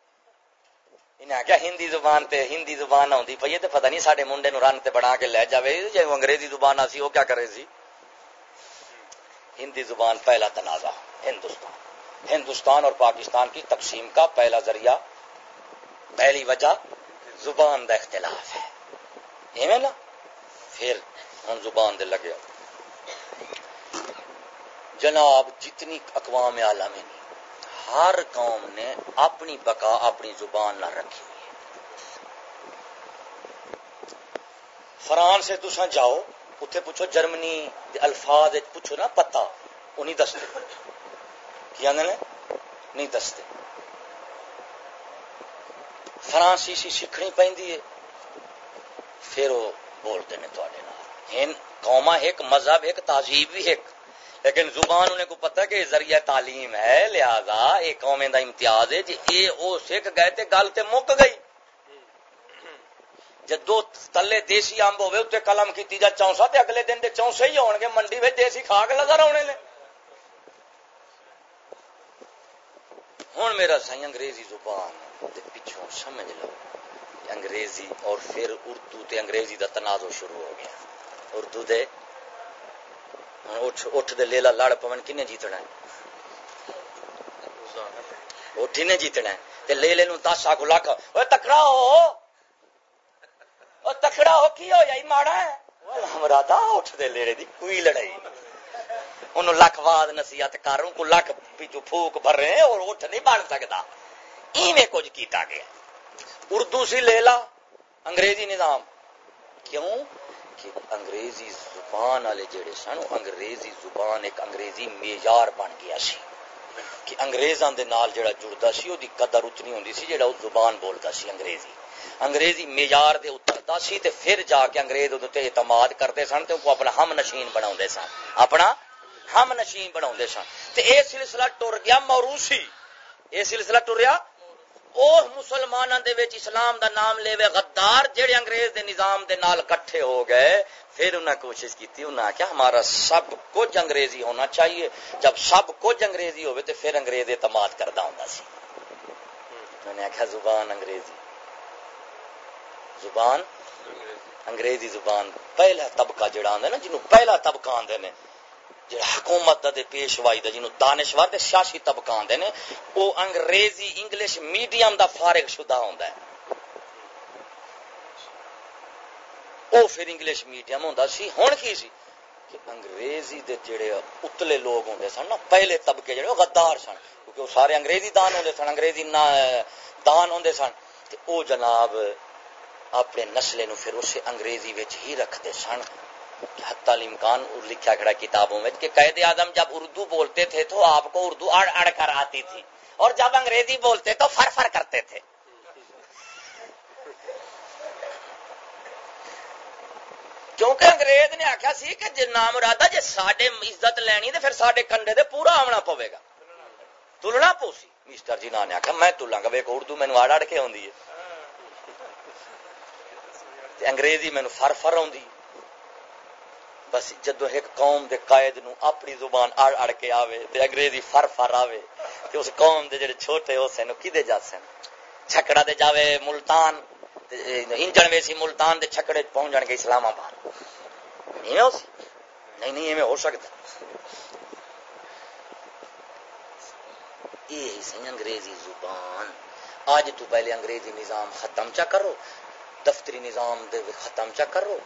انہیں آخیا ہندی زبان تے ہندی زبان آتی پی تو پتہ نہیں سارے منڈے نو رن تے بنا کے لے جائے جی انگریزی زبان آسی، وہ کیا کرے سی؟ ہندی زبان پہلا تنازع ہندوستان۔ ہندوستان اور پاکستان کی تقسیم کا پہلا ذریعہ، پہلی وجہ زبان دا اختلاف ہے۔ ایویں نا؟ پھر ہم زبان دے لگے۔ جناب، جتنی اقوام عالمی ہر قوم نے اپنی بقا اپنی زبان نہ رکھی فرانس سے تسا جاؤ اتنے پوچھو جرمنی الفاظ پوچھو نا پتا وہ نہیں دستے۔ کی آدھے نہیں دستے۔ فرانسیسی سیکھنی پہ پھر وہ بولتے ہیں تھوڑے قوما ایک مذہب ایک تہذیب بھی ایک لیکن زبان انہیں کو پتہ کہ ذریعہ تعلیم ہے، لہذا ایک قوم دا امتیاز ہے جی اے او سکھ گئے تے گل تے مک گئی۔ جب دو تلے دیسی امب ہوئے اتنے قلم کی جا، چونسا تے اگلے دن دے چونسے ہی ہون گے، منڈی میں دیسی کھا کے نظر آنے لے ہوں میرا سی انگریزی زبان پچھوں سمجھ لو۔ انگریزی اور پھر اردو تے انگریزی دا تنازع شروع ہو گیا۔ اردو دے اٹھ دے لیلا لڑ پون کنے جیتنا ہے؟ اٹھ نے جیتنا ہے۔ تے لے لے نو دس آگو لاکھ او تکڑا ہو۔ او تکڑا ہو، کی ہو جائی ماڑا ہے؟ ہمرا دا اٹھ دے لیڑے دی کوئی لڑائی۔ انہوں لکھ واد نصیحت کر ان کو لکھ پیچھو پھوک بھر رہے ہیں، اور اٹھ نہیں بن سکتا۔ ایویں کچھ کیتا گیا۔ اردو سی لیلا، انگریزی نظام۔ کیوں؟ کہ انگریزی زبان والے جڑے سن انگریزی زبان ایک انگریزی معیار بن گیا سی۔ کہ انگریزاں دے نال جڑا جڑدا سی، او دی قدر اتنی ہوندی سی جڑا او زبان بولدا سی انگریزی۔ انگریزی معیار دے اتردا سی تے پھر جا کے انگریز اودے تے اعتماد کرتے سن تے کو اپنا ہم نشین بناوندے سن۔ اپنا ہم نشین بناوندے سن۔ تے اے سلسلہ ٹر گیا موروثی۔ اے سلسلہ ٹریا او مسلمانوں دے وچ اسلام دا نام لے وے غدار جڑے انگریز دے نظام دے نال کٹھے ہو گئے، پھر انہاں کوشش کیتی، انہاں کیا ہمارا سب کچھ انگریزی ہونا چاہیے، جب سب کچھ انگریزی ہوئے تو پھر انگریز اعتماد کردا ہوندا سی۔ میں نے آخیا زبان انگریزی۔ زبان انگریزی۔ زبان پہلا طبقہ جڑا آندا نا جنوں پہلا طبقہ آندے نے جڑا حکومت دا دے پیشوائی دا جنوں دانشور تے سیاسی طبقہ آندے نے، او انگریزی، انگلش میڈیم دا فارغ شدہ ہوندا ہے۔ او پھر انگلش میڈیم ہوندا سی، ہن کی سی؟ کہ انگریزی دے جڑے اتلے لوگ ہوندے سن نا، پہلے طبقے جڑے غدار سن۔ کیونکہ وہ سارے انگریزی دان ہوندے سن، انگریزی دان ہوندے سن۔ تے او جناب، اپنے نسلے نو پھر اسے انگریزی وچ ہی رکھتے سن۔ حتی الامکان لکھا کھڑا کتابوں میں، کہ قید اعظم جب اردو بولتے تھے تو آپ کو اردو اڑ اڑ کر آتی تھی۔ اور جب انگریزی بولتے تو فر فر کرتے تھے۔ کیونکہ انگریز نے آخیا سی کہ جی نام ارادہ جی سڈے عزت لینی تو پھر سڈے کنڈے دے پورا آنا پوے گا۔ تلنا پوسی مسٹر جی نے آخیا میں تلا گا ویک اردو مینو اڑ اڑ کے آدھی ہے۔ انگریزی مینو فر فر آ بس جدو ایک قوم دے قائد نو اپنی زبان اڑ اڑ کے آوے تے انگریزی فر فر آوے تے اس قوم دے جڑے چھوٹے ہو سن کدے جا سن؟ چھکڑا دے جاوے ملتان انجن ویسی ملتان دے چھکڑے پہنچ جان گے اسلام آباد۔ نہیں ہو نہیں نہیں، ایویں ہو سکتا۔ یہ سی انگریزی زبان۔ آج تو پہلے انگریزی نظام ختم چا کرو۔ دفتری نظام دے ختم چا کرو۔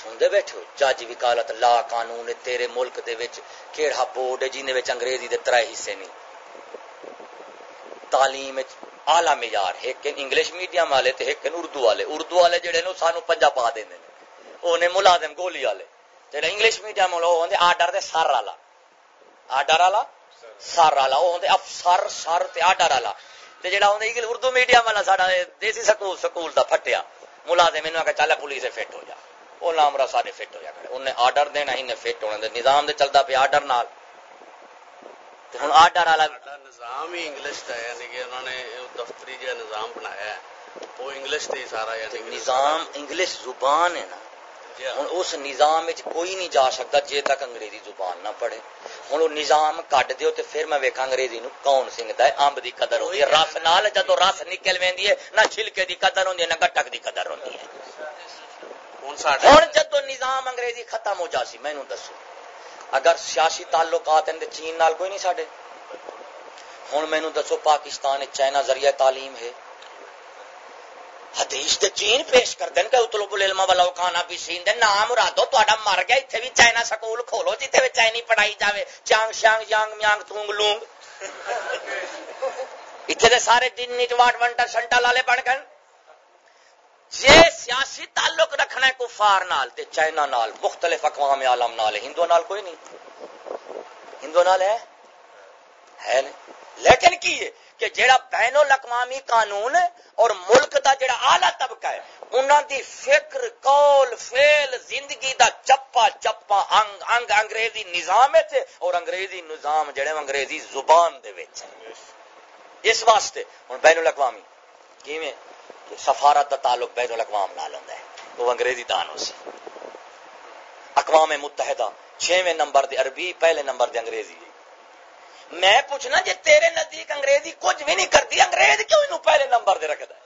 سن دے بیٹھو جج وکالت لا قانون تیرے ملک دے وچ کیڑا بورڈ ہے جن وچ انگریزی دے ترے حصے نہیں۔ تعلیم اعلی معیار، ایک انگلش میڈیم والے تے ایک اردو والے۔ اردو والے جڑے نو سانو پنجا پا دیندے نے۔ اونے ملازم گولی والے۔ جڑے انگلش میڈیم والے او ہوندے آرڈر دے سر والا۔ آرڈر والا؟ سر والا۔ او ہوندے افسر سر تے آرڈر والا۔ تے جڑا ہوندے اردو میڈیم والا ساڈا دیسی سکول سکول دا پھٹیا۔ ملازم انہوں نے چل پولیس فٹ ہو جا۔ وہ لامرا سارے فٹ ہو جا کھڑے انہیں آرڈر دینا انہیں فٹ ہونے دے۔ نظام دے چلتا پہ آرڈر نال۔ ہوں آرڈر والا نظام ہی انگلش کا ہے یعنی کہ انہوں نے دفتری جو نظام بنایا ہے وہ انگلش تے سارا یعنی نظام انگلش زبان ہے نا۔ ہوں اس نظام کوئی نہیں جا سکتا جے تک انگریزی زبان نہ پڑھے۔ ہوں وہ نظام کٹ دیو تے پھر میں ویکھا انگریزی نو کون سنگتا ہے؟ امب دی قدر ہوتی ہے۔ رس نال جدو رس نکل ویندی ہے نہ چھلکے دی قدر ہوندی ہے نہ گٹک دی قدر ہوندی ہے۔ ہوں جدو نظام انگریزی ختم ہو جاسی میں دسو۔ اگر سیاسی تعلقات ہیں چین نال کوئی نہیں ساڈے۔ ہوں مینو دسو پاکستان چائنا ذریعہ تعلیم ہے۔ حدیث تے چین پیش کر دین کہ اطلب العلم والا کھانا بھی سین دے، نام مرادو تہاڈا مر گیا ایتھے بھی چائنا سکول کھولو، جتھے بھی چائنی پڑھائی جاوے۔ چانگ، شانگ، یانگ، میانگ، تونگ، لونگ۔ ایتھے دے سارے دن نیٹ واٹ ونٹر سنٹا لالے بن گئے جے سیاسی تعلق رکھنا ہے کفار نال تے چائنا نال، مختلف اقوام عالم نال ہندو نال کوئی نہیں۔ ہندو نال ہے؟ ہے نہیں۔ لیکن کی ہے؟ کہ جڑا بین الاقوامی قانون اور ملک دا جڑا آلہ طبقہ ہے، انہاں دی فکر، قول، فعل، زندگی دا چپا چپا انگ انگ، انگریزی نظام ہے اور انگریزی نظام جڑے انگریزی زبان دے وچ اس واسطے ہن بین الاقوامی کیویں کہ سفارت دا تعلق بین الاقوام نال ہوندا ہے، وہ انگریزی دانوں سے اقوام متحدہ، چھویں نمبر دے عربی، پہلے نمبر دے انگریزی۔ میں پوچھنا جی تیرے نزدیک انگریزی کچھ بھی نہیں کرتی، انگریز کیوں انہوں پہلے نمبر دے رکھتا ہے؟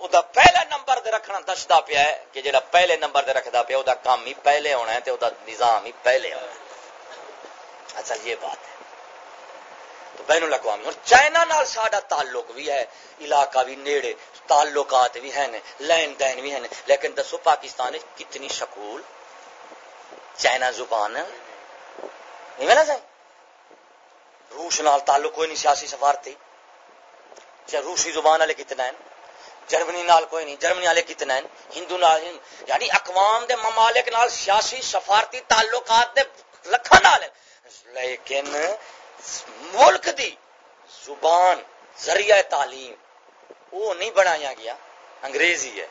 وہ پہلا نمبر دے رکھنا دستا پیا ہے کہ جڑا پہلے نمبر دے رکھتا پیا وہ کام ہی پہلے ہونا ہے تو وہ نظام ہی پہلے ہونا ہے۔ اچھا یہ بات ہے۔ تو بین الاقوامی، اور چائنا نال ساڈا تعلق بھی ہے، علاقہ بھی نیڑے، تعلقات بھی ہیں لین دین بھی ہیں لیکن دسو پاکستان کتنی سکول چائنا زبان نہیں نا روس نال تعلق کوئی نہیں سیاسی سفارتی روسی زبان والے کتنا ہیں؟ جرمنی نال کوئی نہیں، جرمنی والے کتنا ہیں؟ ہندو نال یعنی اقوام دے ممالک نال سیاسی سفارتی تعلقات دے لکھا نال لیکن ملک دی زبان، ذریعہ تعلیم، وہ نہیں بنایا گیا۔ انگریزی ہے۔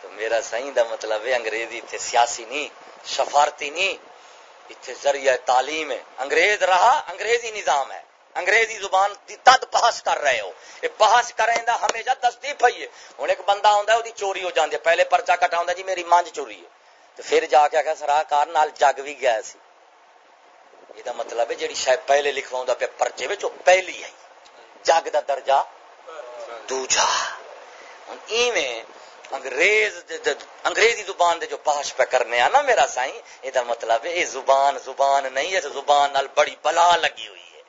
تو میرا صحیح دا مطلب ہے، انگریزی تھے سیاسی نہیں، سفارتی نہیں۔ اتنے ذریعہ تعلیم ہے۔ انگریز رہا، انگریزی نظام ہے۔ انگریزی زبان دی تد بحث کر رہے ہو۔ یہ بحث کریں دا ہمیشہ دستی پئی ہے۔ ہوں ایک بندہ آتا ہے وہ چوری ہو جاتی ہے۔ پہلے پرچا کٹا ہوں جی میری مانج چوری ہے۔ تو پھر جا کے آخر سراہ کار نال جگ بھی گیا سی۔ یہ مطلب ہے جی شاید پہلے لکھوا پہ پرچے میں پہلی ہے جگ دا درجہ دوجا۔ ہوں ایویں انگریز دے دے انگریزی زبان دے جو پاش پہ کرنے آ نا میرا سائیں یہ مطلب ہے یہ زبان زبان نہیں ہے زبان نال بڑی بلا لگی ہوئی ہے۔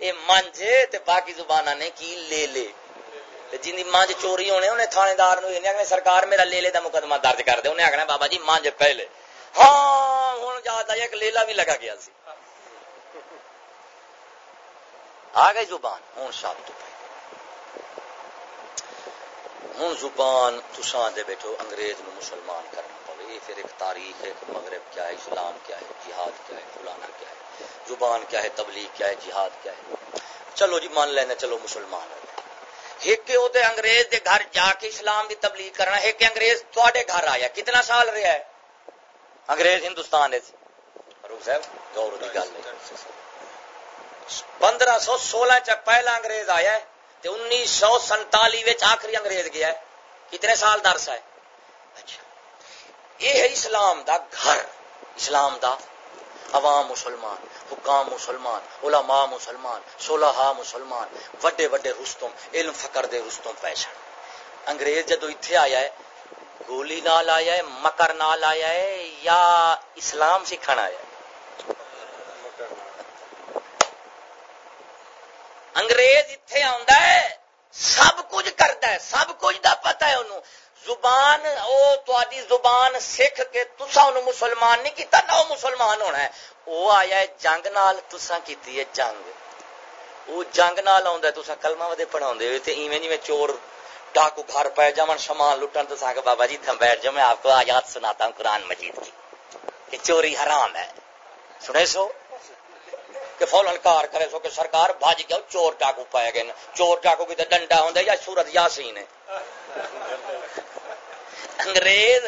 یہ منج تے باقی زبان نے کی لے لے۔ جن کی مانج چوری ہونے، انہیں تھانے دار نو آخنا سرکار میرا لے لے دا مقدمہ درج کر دے۔ انہیں آخنا بابا جی مانج پہلے۔ ہاں ہوں جاتا ایک لیلا بھی لگا گیا سی۔ آ گئی زبان ہوں شام تو پہ ہوں زبان تساں دے بیٹھو، انگریز نو مسلمان کرنا پوے یہ پھر ایک تاریخ ہے مغرب کیا ہے، اسلام کیا ہے، جہاد کیا ہے، فلانا کیا ہے۔ زبان کیا ہے، تبلیغ کیا ہے، جہاد کیا ہے۔ چلو جی مان لینا، چلو مسلمان ایک دے انگریز دے گھر جا کے اسلام دی تبلیغ کرنا۔ ایک انگریز تواڈے گھر آیا۔ کتنا سال رہا ہے؟ انگریز ہندوستان دے فاروق صاحب غور دی گل پندرہ سو سولہ چ پہلا انگریز آیا ہے۔ انیس سو سنتالی آخری انگریز گیا ہے۔ کتنے سال درس ہے؟ اچھا۔ یہ ہے اسلام دا گھر۔ اسلام دا عوام مسلمان، حکام مسلمان، علماء مسلمان، صلحاء مسلمان، وڈے وڈے رستم، علم فقر دے رستم پیشن انگریز جدو اتھے آیا ہے، گولی نال آیا ہے، مکر نال آیا ہے، یا اسلام سکھانا آیا ہے؟ انگریز اتنے آتا ہے، سب کچھ کرتا ہے، سب کچھ دا پتا ہے انہوں۔ زبان، او تاری زبان سکھ کے تسا انہوں مسلمان نہیں کیتا، نہ وہ مسلمان ہونا ہے۔ وہ آیا ہے جنگ نال تسا کیتی ہے جنگ۔ وہ جنگ نال آندا ہے تسا کلمہ ودے پڑھاوندے تے ایویں جی جویں چور ڈاکو گھر پہ جمن سامان لٹن تو کہ بابا جی تھم بیٹھ جاؤ، میں آپ کو آیات سناتا ہوں قرآن مجید کی۔ کہ چوری حرام ہے۔ سنے سو؟ کہ فوراً کار کرے سو کہ سرکار بھاج گیا چور ڈاکو پائے گئے چور ڈاکو کی تو ڈنڈا ہوں یا سورت یاسین ہے؟ انگریز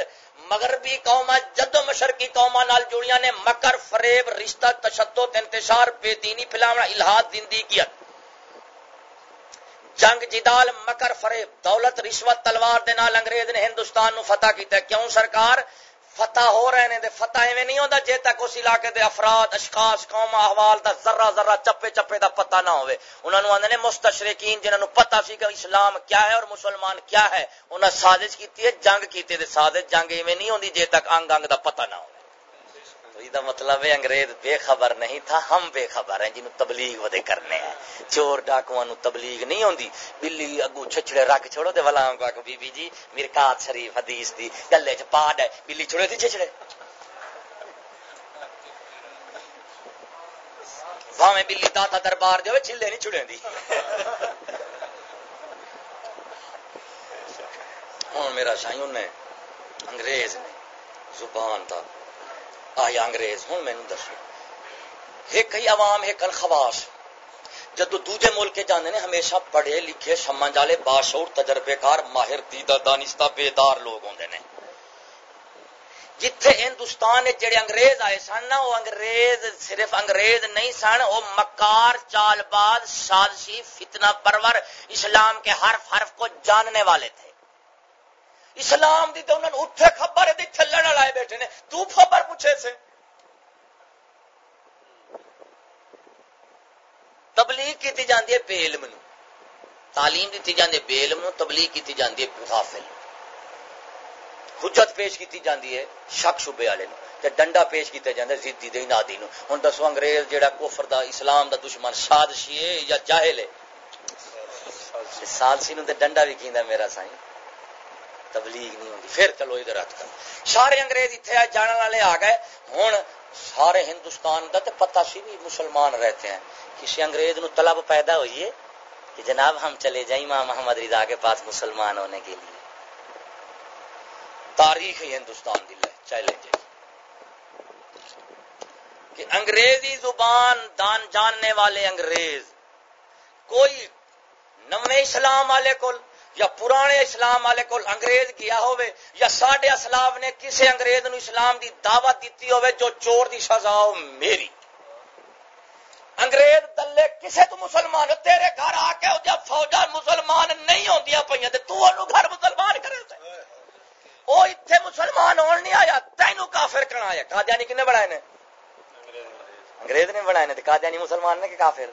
مغربی قوما جدو مشرقی قوما نال جڑیاں نے مکر، فریب، رشتہ، تشدد، انتشار، بے دینی پھیلاونا، الہاد، زندگیت۔ جنگ، جدال، مکر، فریب، دولت، رشوت، تلوار دے نال انگریز نے ہندوستان نو فتح کیتا کیوں سرکار؟ فتح ہو رہے نے فتح ایویں نہیں ہوتا جے تک اس علاقے دے افراد، اشخاص، قوم، احوال دا ذرہ ذرہ چپے چپے دا پتہ نہ ہوئے۔ انہاں نو آندے نے مستشرقین جنہاں نو پتہ سی کہ اسلام کیا ہے اور مسلمان کیا ہے، انہاں سازش کیتی ہے، جنگ کیتے تے سازش جنگ ایویں نہیں ہوندی جے تک انگ انگ دا پتہ نہ ہو یہ مطلب ہے، انگریز بے خبر نہیں تھا، ہم بے خبر ہیں، جنہوں تبلیغ ودے کرنے ہیں۔ چور ڈاکواں تبلیغ نہیں ہوندی۔ بلی اگو چھچڑے رکھ چھوڑو، دے والا کو بی بی جی مرکات شریف حدیث دی۔ گلے چ پاڈ ہے، بلی چھوڑے تھی چھچڑے۔ واویں بلی داتا دربار دے چھلے نہیں چھڑے دی۔ ہوں، میرا سائیں نے، انگریز نے، زبان تھا۔ آیا انگریز، ہوں مینو دسو ایک ہی عوام، ایک الخواس جدو دوجے ملک جانے نے ہمیشہ پڑھے لکھے سمجھ والے باشعور تجربے کار ماہر، دیدہ دانستہ بیدار لوگ ہوندے نے۔ جتھے ہندوستان جڑے انگریز آئے سن نا، وہ انگریز صرف انگریز نہیں سن، وہ مکار چال باز سازشی، فتنہ پرور، اسلام کے حرف حرف کو جاننے والے تھے۔ اسلام دی تو انہوں نے اتھے خبر ہے چلن لائے بیٹھے نے۔ تو خبر پوچھے سے۔ تبلیغ کی جاندی ہے بے علم نو تعلیم دیتی جاندی ہے بے علم نو تبلیغ کی جاندی ہے غافل حجت پیش کی جاندی ہے شک شبے والے نو تے ڈنڈا پیش کیتا جاندا ہے زدی دے نادی نو ہن دسو انگریز جیڑا کفر دا، اسلام دا دشمن سازشی ہے یا جاہل ہے؟ سازشی نو تے ڈنڈا بھی کیندا میرا سائیں۔ تبلیغ نہیں ہوتی پھر چلو ادھر ہاتھ کر سارے انگریز اتنے جانے والے آ گئے ہوں سارے ہندوستان کا تو پتا سی بھی مسلمان رہتے ہیں کسی انگریز نو طلب پیدا ہوئی ہے کہ جناب ہم چلے جائیں ماں محمد رضا کے پاس مسلمان ہونے کے لیے تاریخ ہندوستان دل ہے چلے جائیں کہ انگریزی زبان دان جاننے والے انگریز کوئی نویں اسلام والے کو یا پرانے اسلام والے کو انگریز کیا ہوئے یا ساڈے اسلام نے کسی انگریز نو اسلام دی دعوت دیتی ہوئے جو چور دی سزا ہو میری۔ انگریز دلے کسے تو مسلمان، تیرے گھر آ کے جب فوجا مسلمان نہیں ہوندیا پہ تو انہوں گھر مسلمان کرے وہ اتنے مسلمان ہون نہیں آیا تینوں کافر کرنا آیا۔ قادیانی کنے بنائے نے؟ انگریز نے بنائے نے قادیانی مسلمان نے کہ کافر؟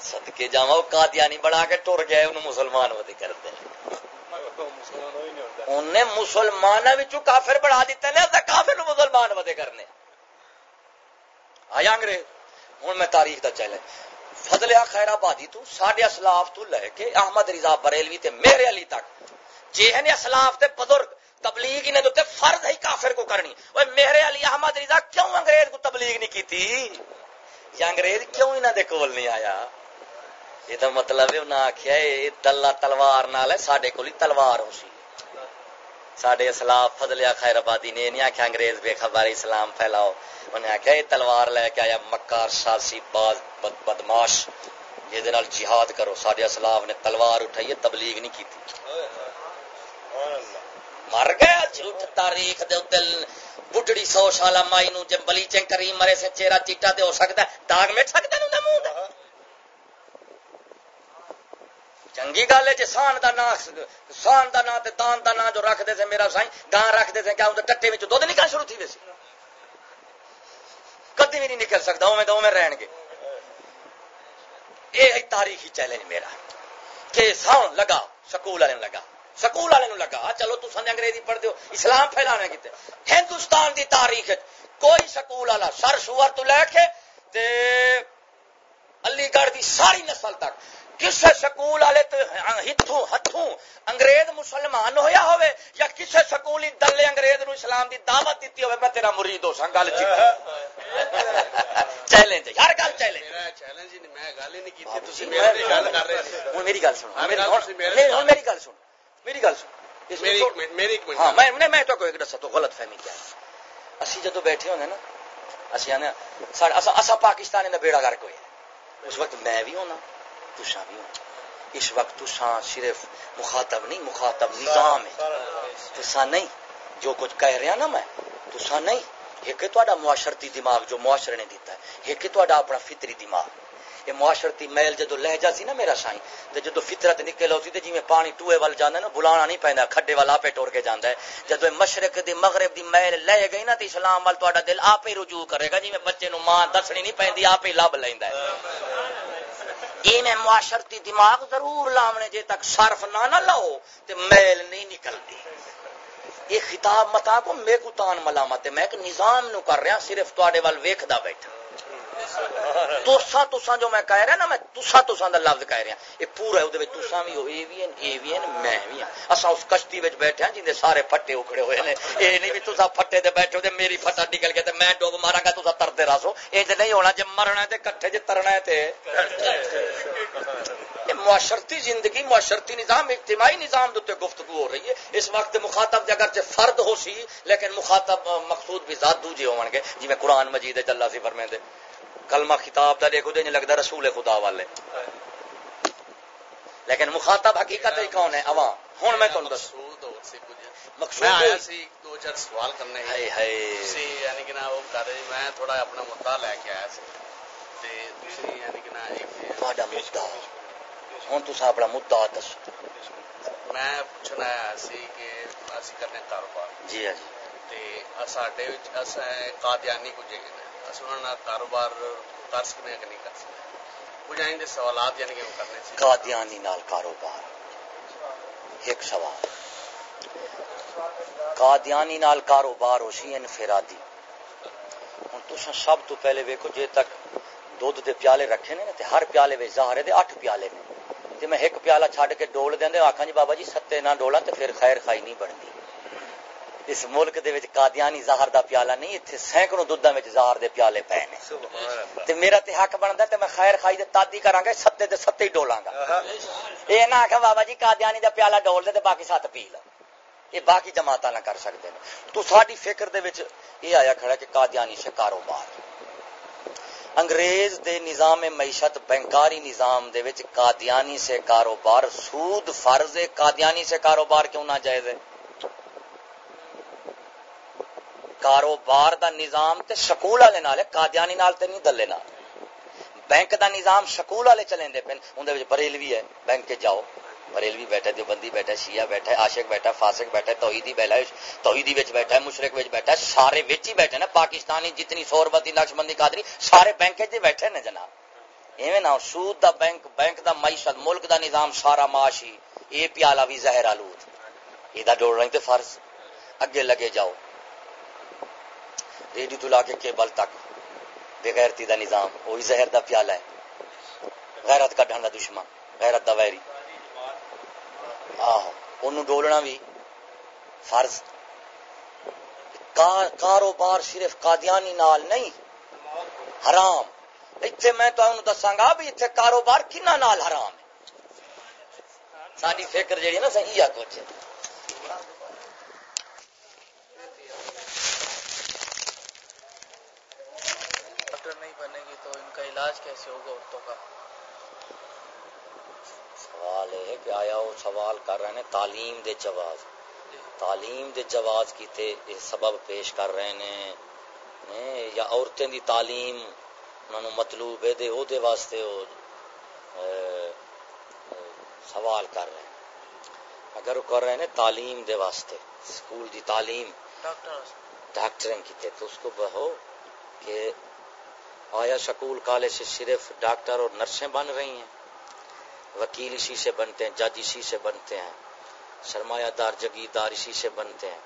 سدکے جا قادیانی بنا کے ٹر گئے، انہوں مسلمان ودی کرتے انہیں مسلمان کافر بڑھا دیتے ہیں کافر مسلمان ودے کرنے۔ آیا انگریز؟ ہوں میں تاریخ دا چلے فضلیا خیر آبادی تو ساڈے اسلاف تو لے کے احمد رضا بریلوی تے میرے علی تک۔ جی جہن اسلاف تے بزرگ، تبلیغ نے تو فرض ہی کافر کو کرنی۔ وہ میرے علی احمد رضا کیوں انگریز کو تبلیغ نہیں کی تھی یا انگریز کیوں انہوں دے کول نہیں آیا؟ یہ مطلب انہیں آخیا دلہ تلوار نال ہے سڈے کو تلوار ہو سی سڈے اسلام فضلیا خیر آبادی نے نہیں آخیا انگریز بے خبر اسلام پھیلاؤ انہیں آخیا یہ تلوار لے کے آیا مکار ساسی باز بد بدماش یہ جہاد کرو سڈے اسلام نے تلوار اٹھائی تبلیغ نہیں کی مر گیا جھوٹ تاریخ دے دل بڈڑی سو سالہ مائی نو جب بلی چنکری مرے سے چہرہ چیٹا دے ہو سکتا ہے داغ مٹ سکتا ہے منہ چنگی گل ہے جی سان دا نا سان دا نا تے دان دا نا جو رکھ دے رکھتے تھے میرا سائیں، گاں رکھتے تھے کیا ٹٹے میں دھد نکل شروع تھی ویسے کدی بھی نہیں نکل سکتا میں تو میں رہن گے۔ یہ تاریخی چیلنج میرا، کہ ساؤن لگا سکول والے لگا سکول والے لگا ہاں، چلو تو سن انگریزی پڑھ دو اسلام پھیلانے کی ہندوستان دی تاریخ کوئی سکول والا سر سور تو لے کے علی گڑھ دی ساری نسل تک کسے سکول والے ہتھوں ہتھوں انگریز مسلمان ہویا ہوئے یا کسے سکولی دلے انگریز نو اسلام دی دعوت دیتی ہوئے میں تیرا مرید ہو سا گل چی چیلنج ہر گل چیلنج۔ میری گل ہن میری گل سنو میری گل سن میری گل سن میری ہاں میں میں تو کوئی دسا تو غلط فہمی کیا اسی جدو بیٹھے ہونے نا اسی آنے اسا پاکستان دا بیڑا گرک ہوئے۔ اس وقت میں بھی ہونا۔ تسا بھی ہونا اس وقت تسا صرف مخاطب نہیں مخاطب نظام ہے۔ تسا نہیں جو کچھ کہہ رہا نا میں تسا نہیں۔ ایک تو معاشرتی دماغ جو معاشرے نے دیتا ہے ایک تو اپنا فطری دماغ۔ یہ معاشرتی محل جدو لہجا سی نا میرا سائیں جدو فطرت نکل ہوتی جی میں پانی ٹوئے وال جانا نا بلانا نہیں پہنتا کھڈے والا آپ ٹور کے جانا ہے۔ جدو مشرق دی مغرب دی محل لے گئی نا تو اسلام وال تا دل آپ ہی رجوع کرے گا جی میں بچے نو ماں دسنی نہیں پہنتی آپ ہی لب لینا ہے۔ میں معاشرتی دماغ ضرور لاونے جے تک صرف نہ نہ لاؤ تو میل نہیں نکلتی۔ یہ خطاب متا کو میں کو تان ملامت ہے۔ میں ایک نظام نو کر رہا صرف تے وال ویکھدا بیٹھا۔ توسا توسا جو میں کہہ رہا نا میں توسا توسا دا لفظ کہہ رہا یہ پورا ہے وہ توسا بھی ہو اے بھی ہیں اے بھی ہیں میں بھی ہاں اسا اس کشتی وچ بیٹھے ہیں جن سارے پھٹے اکھڑے ہوئے نے اے نہیں بھی توسا پھٹے تے بیٹھے تے میری پھٹا نکل گیا تے میں ڈوب ماراں گا توسا ترتے راسو اے تے نہیں ہونا جے مرنا ہے تے کٹھے جے ترنا ہے تے معاشرتی زندگی معاشرتی نظام اجتماعی نظام دوتے گفتگو ہو رہی ہے اس وقت مخاطب اگرچہ فرد ہو سی لیکن مخاطب مقصود بھی ذات دوجے ہون گے جی میں قرآن مجید ہے اللہ سی فرمے کلمہ خطاب دا دیکھو دے لگتا رسول خدا والے۔ لیکن مخاطب حقیقت ہی کون ہے؟ عوام۔ ہوں میں تمہیں دس مقصود آیا سی دو چار سوال کرنے۔ ہائے ہائے۔ یعنی کہ نا وہ کر رہے میں تھوڑا اپنا مدعا لے کے آیا سی۔ تے دوسری یعنی کہ نا ایک تہاڈا مدعا۔ ہن اپنا مدعا دسو۔ میں پوچھنا آیا سی کہ اسی کرنے کاروبار۔ جی ہاں جی۔ تے ساڈے وچ قادیانی کو جے کاروبار کر کہ نہیں کر سکتے سوالات یعنی کہ کرنے سے۔ قادیانی نال کاروبار۔ ایک سوال۔ قادیانی نال کاروبار انفرادی۔ ہوں سب تو پہلے ویکو جے تک دودھ دے پیالے رکھے نے، تے ہر پیالے وچ زہر دے اٹھ پیالے نے۔ تے میں ایک پیالہ چھڈ کے ڈول دیندے آکھاں جی بابا جی ستے نہ ڈولا تے پھر خیر خائی نہیں بنتی اس ملک دے وچ قادیانی زہر دا پیالہ نہیں ایتھے سینکڑوں دودھاں وچ زہر دے پیالے پے نے۔ تے میرا تے حق بندا تے میں خیر خائی دے تادی کراں گا ستے دے ستے ہی ڈولاں گا اے نہ کہ بابا جی قادیانی دا پیالہ ڈول دے تے باقی سات پی لو۔ یہ باقی جماعتاں نہ کر سکدے نے تو ساڈی فکر دے وچ یہ آیا کھڑا کہ قادیانی سے کاروبار انگریز دے نظام معیشت بینکاری نظام دے وچ قادیانی سے کاروبار سود فرض قادیانی سے کاروبار کیوں نہ جائز ہے؟ کاروبار دا نظام تے سکول والے نال ہے، قادیانی نال تے نہیں، دلے نال۔ بینک دا نظام سکول والے چلیں دے پن اون دے وچ بریلوی ہے۔ بینک کے جاؤ۔ بریلوی بیٹھا ہے دیوبندی بیٹھا ہے شیعہ بیٹھا ہے عاشق بیٹھا ہے فاسق بیٹھا ہے توحیدی بیٹھا ہے توحیدی وچ بیٹھا ہے مشرک وچ بیٹھا ہے سارے وچ ہی بیٹھے نا۔ پاکستانی جتنی سوربتی، نقشبندی قادری، سارے بینک وچ بیٹھے نے جناب۔ ایویں نہ سود دا بینک بینک دا معیشت، ملک دا نظام، سارا معاشی۔ اے پیالہ بھی زہر آلود۔ یہ دا ڈوڑ رہی تے فرض۔ اگے لگے جاؤ۔ ریڈی تو لا کے کیبل تک بغیرتی دا نظام، وہی زہر دا پیالہ ہے۔ غیرت کا ڈھنڈا دشمن، غیرت دا ویری۔ آہو، انہوں ڈولنا بھی فرض۔ کاروبار صرف قادیانی نال نہیں، حرام۔ اتنے میں تو دساگا بھی اتنے کاروبار کنا نال حرام ہے۔ ساری فکر جی نا صحیح کچھ علاج کیسے ہوگا عورتوں کا؟ سوال ہے کہ آیا وہ سوال کر رہے ہیں تعلیم دے جواز۔ تعلیم دے جواز کی تے سبب پیش کر رہے ہیں۔ یا عورتیں دی تعلیم انہوں مطلوب ہے دے او دے واسطے وہ سوال کر رہے ہیں۔ اگر وہ کر رہے ہیں تعلیم دے واسطے سکول دی تعلیم ڈاکٹر کی تے تو اس کو بہو کہ آیا سکول، کالج سے صرف ڈاکٹر اور نرسیں بن رہی ہیں؟ وکیل اسی سے بنتے ہیں، جج اسی سے بنتے ہیں، سرمایہ دار جگیردار اسی سے بنتے ہیں۔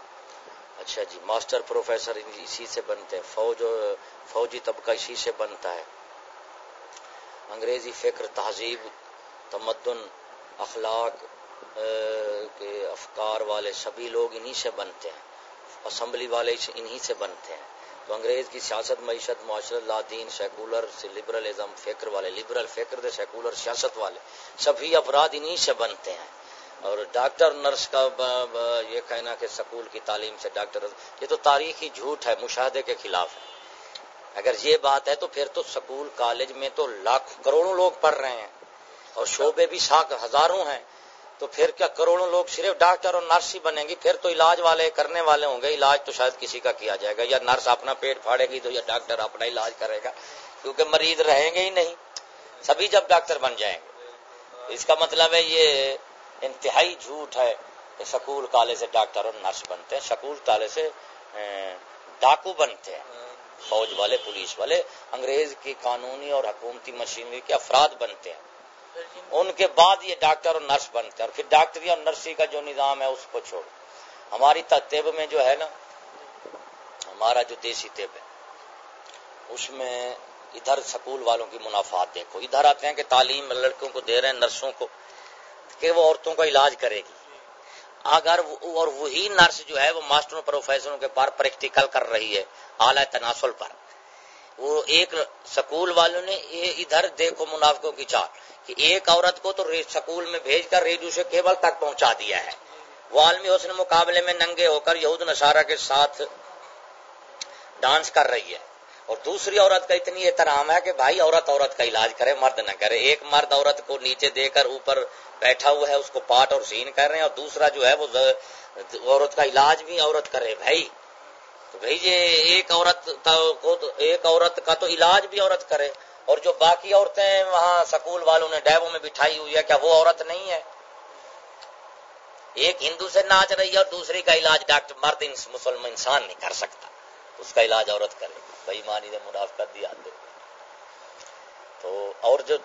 اچھا جی ماسٹر، پروفیسر اسی سے بنتے ہیں، فوج، فوجی طبقہ اسی سے بنتا ہے۔ انگریزی فکر، تہذیب، تمدن، اخلاق کے افکار والے سبھی لوگ انہی سے بنتے ہیں، اسمبلی والے انہی سے بنتے ہیں۔ تو انگریز کی سیاست معیشت، معاشرت، لا دین، سیکولر سے لبرلزم فکر والے لبرل فکر دے سیکولر سیاست والے سبھی افراد انہی سے بنتے ہیں۔ اور ڈاکٹر، نرس کا یہ کہنا کہ سکول کی تعلیم سے ڈاکٹر، یہ تو تاریخی جھوٹ ہے، مشاہدے کے خلاف۔ ہے اگر یہ بات ہے تو پھر تو سکول، کالج میں تو لاکھ کروڑوں لوگ پڑھ رہے ہیں۔ اور شعبے بھی ساک ہزاروں ہیں۔ تو پھر کیا کروڑوں لوگ صرف ڈاکٹر اور نرس ہی بنیں گی پھر تو علاج والے کرنے والے ہوں گے، علاج تو شاید کسی کا کیا جائے گا، یا نرس اپنا پیٹ پھاڑے گی تو یا ڈاکٹر اپنا علاج کرے گا، کیونکہ مریض رہیں گے ہی نہیں، سبھی جب ڈاکٹر بن جائیں گے۔ اس کا مطلب ہے یہ انتہائی جھوٹ ہے کہ سکول کالج سے ڈاکٹر اور نرس بنتے ہیں، سکول کالج سے ڈاکو بنتے ہیں، فوج والے، پولیس والے، انگریز کی قانونی اور حکومتی مشینری کے افراد بنتے ہیں۔ ان کے بعد یہ ڈاکٹر اور نرس بنتے ہیں اور پھر ڈاکٹری اور نرسی کا جو نظام ہے اس کو چھوڑ ہماری طب میں جو ہے نا، ہمارا جو دیسی طب ہے، اس میں ادھر سکول والوں کی منافعات دیکھو۔ ادھر آتے ہیں کہ تعلیم لڑکوں کو دے رہے ہیں، نرسوں کو، کہ وہ عورتوں کا علاج کرے گی۔ اگر اور وہی نرس جو ہے، وہ ماسٹروں، پروفیسروں کے پار پریکٹیکل کر رہی ہے، اعلی تناسل پر۔ وہ ایک سکول والوں نے ادھر دیکھو منافقوں کی چال کہ ایک عورت کو تو سکول میں بھیج کر ریڈیو سے کیبل تک پہنچا دیا ہے۔ وہ عالمی حسن مقابلے میں ننگے ہو کر یہود نصارہ کے ساتھ ڈانس کر رہی ہے۔ اور دوسری عورت کا اتنی احترام ہے کہ بھائی عورت عورت کا علاج کرے، مرد نہ کرے۔ ایک مرد عورت کو نیچے دے کر اوپر بیٹھا ہوا ہے، اس کو پاٹ اور سین کر رہے ہیں، اور دوسرا جو ہے وہ عورت کا علاج بھی عورت کرے، بھائی۔ تو بھائی یہ ایک عورت ایک عورت کا تو علاج بھی عورت کرے اور جو باقی عورتیں وہاں سکول والوں نے ڈیبوں میں بٹھائی ہوئی ہے، کیا وہ عورت نہیں ہے؟ ایک ہندو سے ناچ رہی ہے اور دوسری کا علاج ڈاکٹر مرد مسلم انسان نہیں کر سکتا۔ اس کا علاج عورت کرے۔ بھائی مانی نے منافقت دیا دے تو اور جو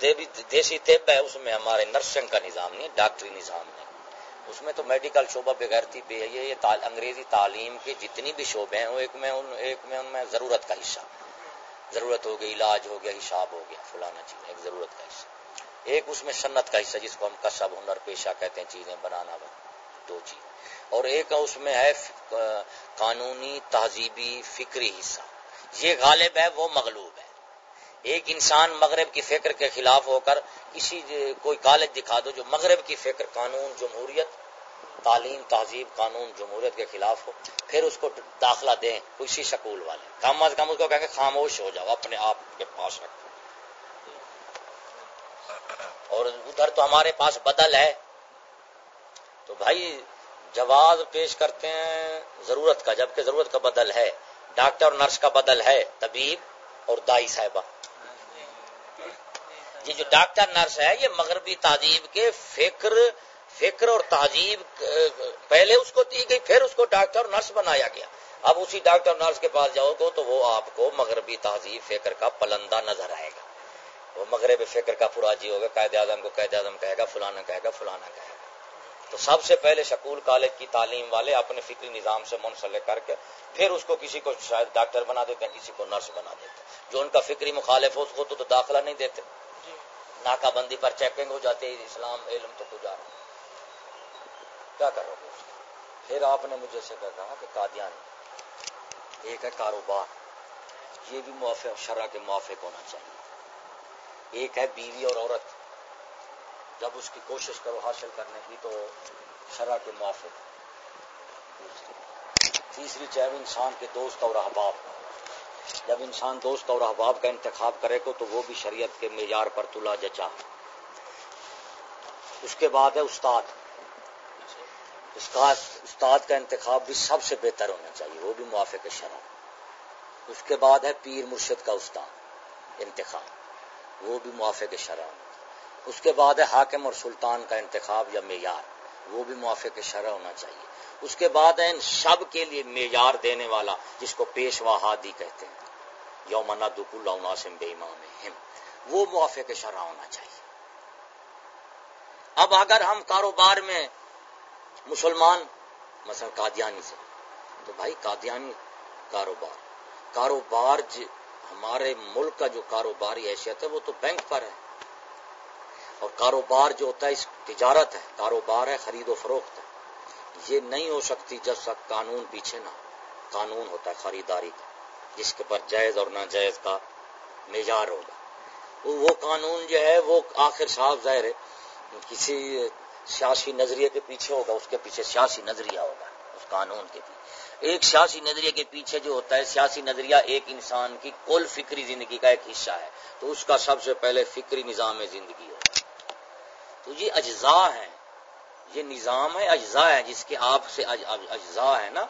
دیسی طب ہے، اس میں ہمارے نرسنگ کا نظام نہیں، ڈاکٹری نظام نہیں اس میں تو میڈیکل شعبہ بغیرتی بھی ہے یہ انگریزی تعلیم کے جتنی بھی شعبے ہیں، وہ ایک میں ان ایک میں ان میں ضرورت کا حصہ۔ ضرورت ہو گئی، علاج ہو گیا، حساب ہو گیا، فلانا چیز، ایک ضرورت کا حصہ۔ ایک اس میں سنت کا حصہ، جس کو ہم کسب ہنر، پیشہ کہتے ہیں، چیزیں، بنانا دو چیز۔ اور ایک اس میں ہے قانونی، تہذیبی، فکری حصہ۔ یہ غالب ہے، وہ مغلوب ہے۔ ایک انسان مغرب کی فکر کے خلاف ہو کر کسی کوئی کالج دکھا دو جو مغرب کی فکر، قانون، جمہوریت، تعلیم، تہذیب، قانون، جمہوریت کے خلاف ہو، پھر اس کو داخلہ دیں کسی سکول والے۔ کم از کم اس کو کہیں گے خاموش ہو جاؤ، اپنے آپ کے پاس رکھو۔ اور ادھر تو ہمارے پاس بدل ہے۔ تو بھائی جواز پیش کرتے ہیں ضرورت کا، جبکہ ضرورت کا بدل ہے۔ ڈاکٹر اور نرس کا بدل ہے، طبیب اور دائی صاحبہ۔ یہ جو ڈاکٹر نرس ہے، یہ مغربی تعلیم کے فکر فکر اور تہذیب، پہلے اس کو دی گئی، پھر اس کو ڈاکٹر نرس بنایا گیا۔ اب اسی ڈاکٹر نرس کے پاس جاؤ گے تو وہ آپ کو مغربی تہذیب، فکر کا پلندہ نظر آئے گا۔ وہ مغربی فکر کا پراجی ہوگا، قائد اعظم کو قید اعظم کہے گا، فلانا کہے گا، فلانا کہے گا۔ تو سب سے پہلے سکول کالج کی تعلیم والے اپنے فکری نظام سے منسلک کر کے پھر اس کو کسی کو شاید ڈاکٹر بنا دیتے ہیں کسی کو نرس بنا دیتے۔ ہیں جو ان کا فکری مخالف ہو، اس کو تو داخلہ نہیں دیتے۔ ناکہ بندی پر چیکنگ ہو جاتی ہے، اسلام علم تو گزار کیا کرو گے؟ پھر آپ نے مجھے سے کہا کہ قادیان ایک ہے کاروبار۔ یہ بھی موافق شرح کے موافق ہونا چاہیے۔ ایک ہے بیوی اور عورت۔ جب اس کی کوشش کرو حاصل کرنے کی تو شرح کے موافق تیسری چاہے انسان کے دوست اور احباب۔ جب انسان دوست اور احباب کا انتخاب کرے گا تو وہ بھی شریعت کے معیار پر تلا جچا۔ اس کے بعد ہے استاد۔ استاد کا انتخاب بھی سب سے بہتر ہونا چاہیے، وہ بھی موافق شرح اس کے بعد ہے پیر مرشد کا استاد، انتخاب، وہ بھی موافق شرح اس کے بعد ہے حاکم اور سلطان کا انتخاب یا معیار۔ وہ بھی موافق شرح ہونا چاہیے۔ اس کے بعد ان شب کے لیے معیار دینے والا، جس کو پیشوا ہادی کہتے ہیں۔ یومنا دک اللہ بے امام وہ موافق شرح ہونا چاہیے۔ اب اگر ہم کاروبار میں مسلمان، مثلا قادیانی سے، تو بھائی قادیانی کاروبار۔ کاروبار جی، ہمارے ملک کا جو کاروباری حیثیت ہے، وہ تو بینک پر ہے۔ اور کاروبار جو ہوتا ہے، اس تجارت ہے، کاروبار ہے، خرید و فروخت ہے۔ یہ نہیں ہو سکتی جب تک قانون پیچھے نہ قانون ہوتا ہے خریداری کا، جس کے پر جائز اور ناجائز کا معیار ہوگا۔ وہ قانون جو ہے، وہ آخر صاحب ظاہر ہے، کسی سیاسی نظریے کے پیچھے ہوگا، اس کے پیچھے سیاسی نظریہ ہوگا، اس قانون کے پیچھے۔ ایک سیاسی نظریے کے پیچھے جو ہوتا ہے، سیاسی نظریہ ایک انسان کی کل فکری زندگی کا ایک حصہ ہے۔ تو اس کا سب سے پہلے فکری نظام زندگی ہوتا ہے تو یہ اجزاء ہے۔ یہ نظام ہے، اجزاء ہے، جس کے آپ سے اجزاء ہے نا۔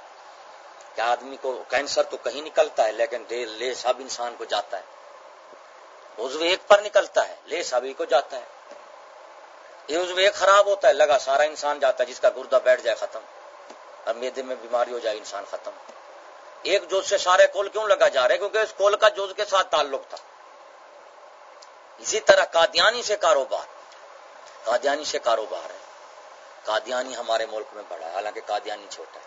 کہ آدمی کو کینسر تو کہیں نکلتا ہے، لیکن لے سب انسان کو جاتا ہے۔ عضو ایک پر نکلتا ہے، لے سبھی کو جاتا ہے۔ یہ عضو ایک خراب ہوتا ہے، لگا سارا انسان جاتا ہے، جس کا گردہ بیٹھ جائے ختم۔ اب میدے میں بیماری ہو جائے، انسان ختم۔ ایک جوز سے سارے کول کیوں لگا جا رہے؟ کیونکہ اس کول کا جوز کے ساتھ تعلق تھا۔ اسی طرح قادیانی سے کاروبار۔ قادیانی سے کاروبار ہے۔ قادیانی ہمارے ملک میں بڑا ہے حالانکہ قادیانی چھوٹا ہے۔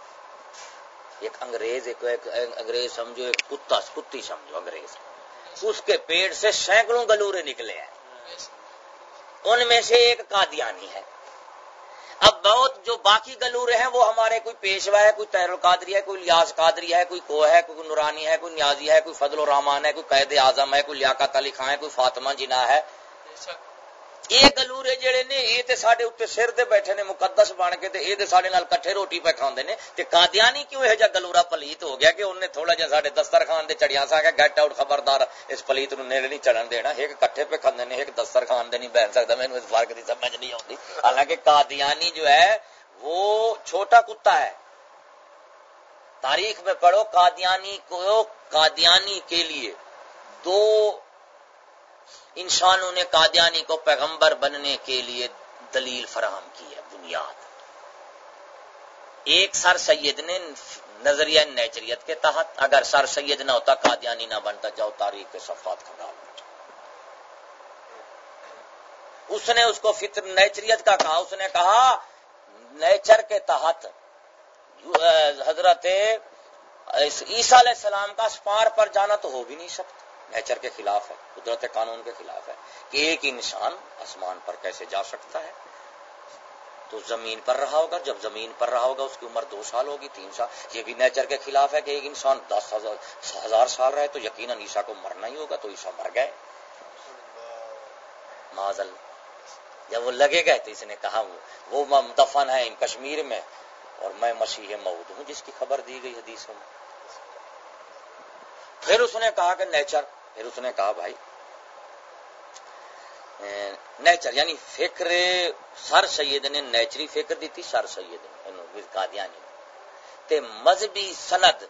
ایک انگریز ایک, ایک انگریز سمجھو ایک کتا کتی سمجھو انگریز۔ اس کے پیڑ سے سینکڑوں گلورے نکلے ہیں۔ ان میں سے ایک قادیانی ہے۔ اب بہت جو باقی گلورے ہیں وہ ہمارے کوئی پیشوا ہے کوئی تیر القادری ہے کوئی لیاز قادری ہے کوئی کو ہے کوئی نورانی ہے کوئی نیازی ہے کوئی فضل الرحمان ہے کوئی قید اعظم ہے کوئی لیاقت علی خان ہے کوئی فاطمہ جنا ہے۔ یہ گلورے جڑے نے یہ تے ساڈے اوتے سر دے بیٹھے نے مقدس بن کے تے اے تے ساڈے نال کٹھے روٹی پہ کھاندے نے تے قادیانی کیوں ہے جا گلورا پلیت ہو گیا کہ انہوں تھوڑا جہا ساڈے دسترخوان دے چڑیاں سا کہ گیٹ آؤٹ خبردار اس پلیت نو نیڑے نہیں چڑھن دینا ایک کٹھے پہ کھاندے نے ایک دسترخوان دے نہیں بیٹھ سکدا مینوں اس فرق دی سمجھ نہیں اوندی حالانکہ قادیانی جو ہے وہ چھوٹا کتا ہے تاریخ میں پڑھو قادیانی کو قادیانی کے لیے دو انسانوں نے قادیانی کو پیغمبر بننے کے لیے دلیل فراہم کی ہے، بنیاد۔ ایک سر سید نے نظریہ نیچریت کے تحت، اگر سر سید نہ ہوتا، قادیانی نہ بنتا، جاؤ تاریخ کے صفات کھڑا اس نے اس کو فطر نیچریت کا کہا، اس نے کہا، نیچر کے تحت حضرت عیسیٰ علیہ السلام کا اسپار پر جانا تو ہو بھی نہیں سکتا۔ نیچر کے خلاف ہے، قدرت قانون کے خلاف ہے کہ ایک انسان آسمان پر کیسے جا سکتا ہے؟ تو زمین پر رہا ہوگا، جب زمین پر رہا ہوگا، اس کی عمر دو سال ہوگی، تین سال۔ یہ بھی نیچر کے خلاف ہے کہ ایک انسان دس ہزار سال رہے تو یقیناً عیسا کو مرنا ہی ہوگا، تو عیسا مر گئے۔ ماضل جب وہ لگے گئے تو اس نے کہا وہ دفن ہے ان کشمیر میں اور میں مسیح مود ہوں، جس کی خبر دی گئی حدیثوں میں۔ پھر اس نے کہا کہ نیچر، پھر اس نے کہا بھائی نیچر یعنی فکر، سر سید نے نیچری فکر دی تھی سر سید نے قادیانی تے مذہبی سند،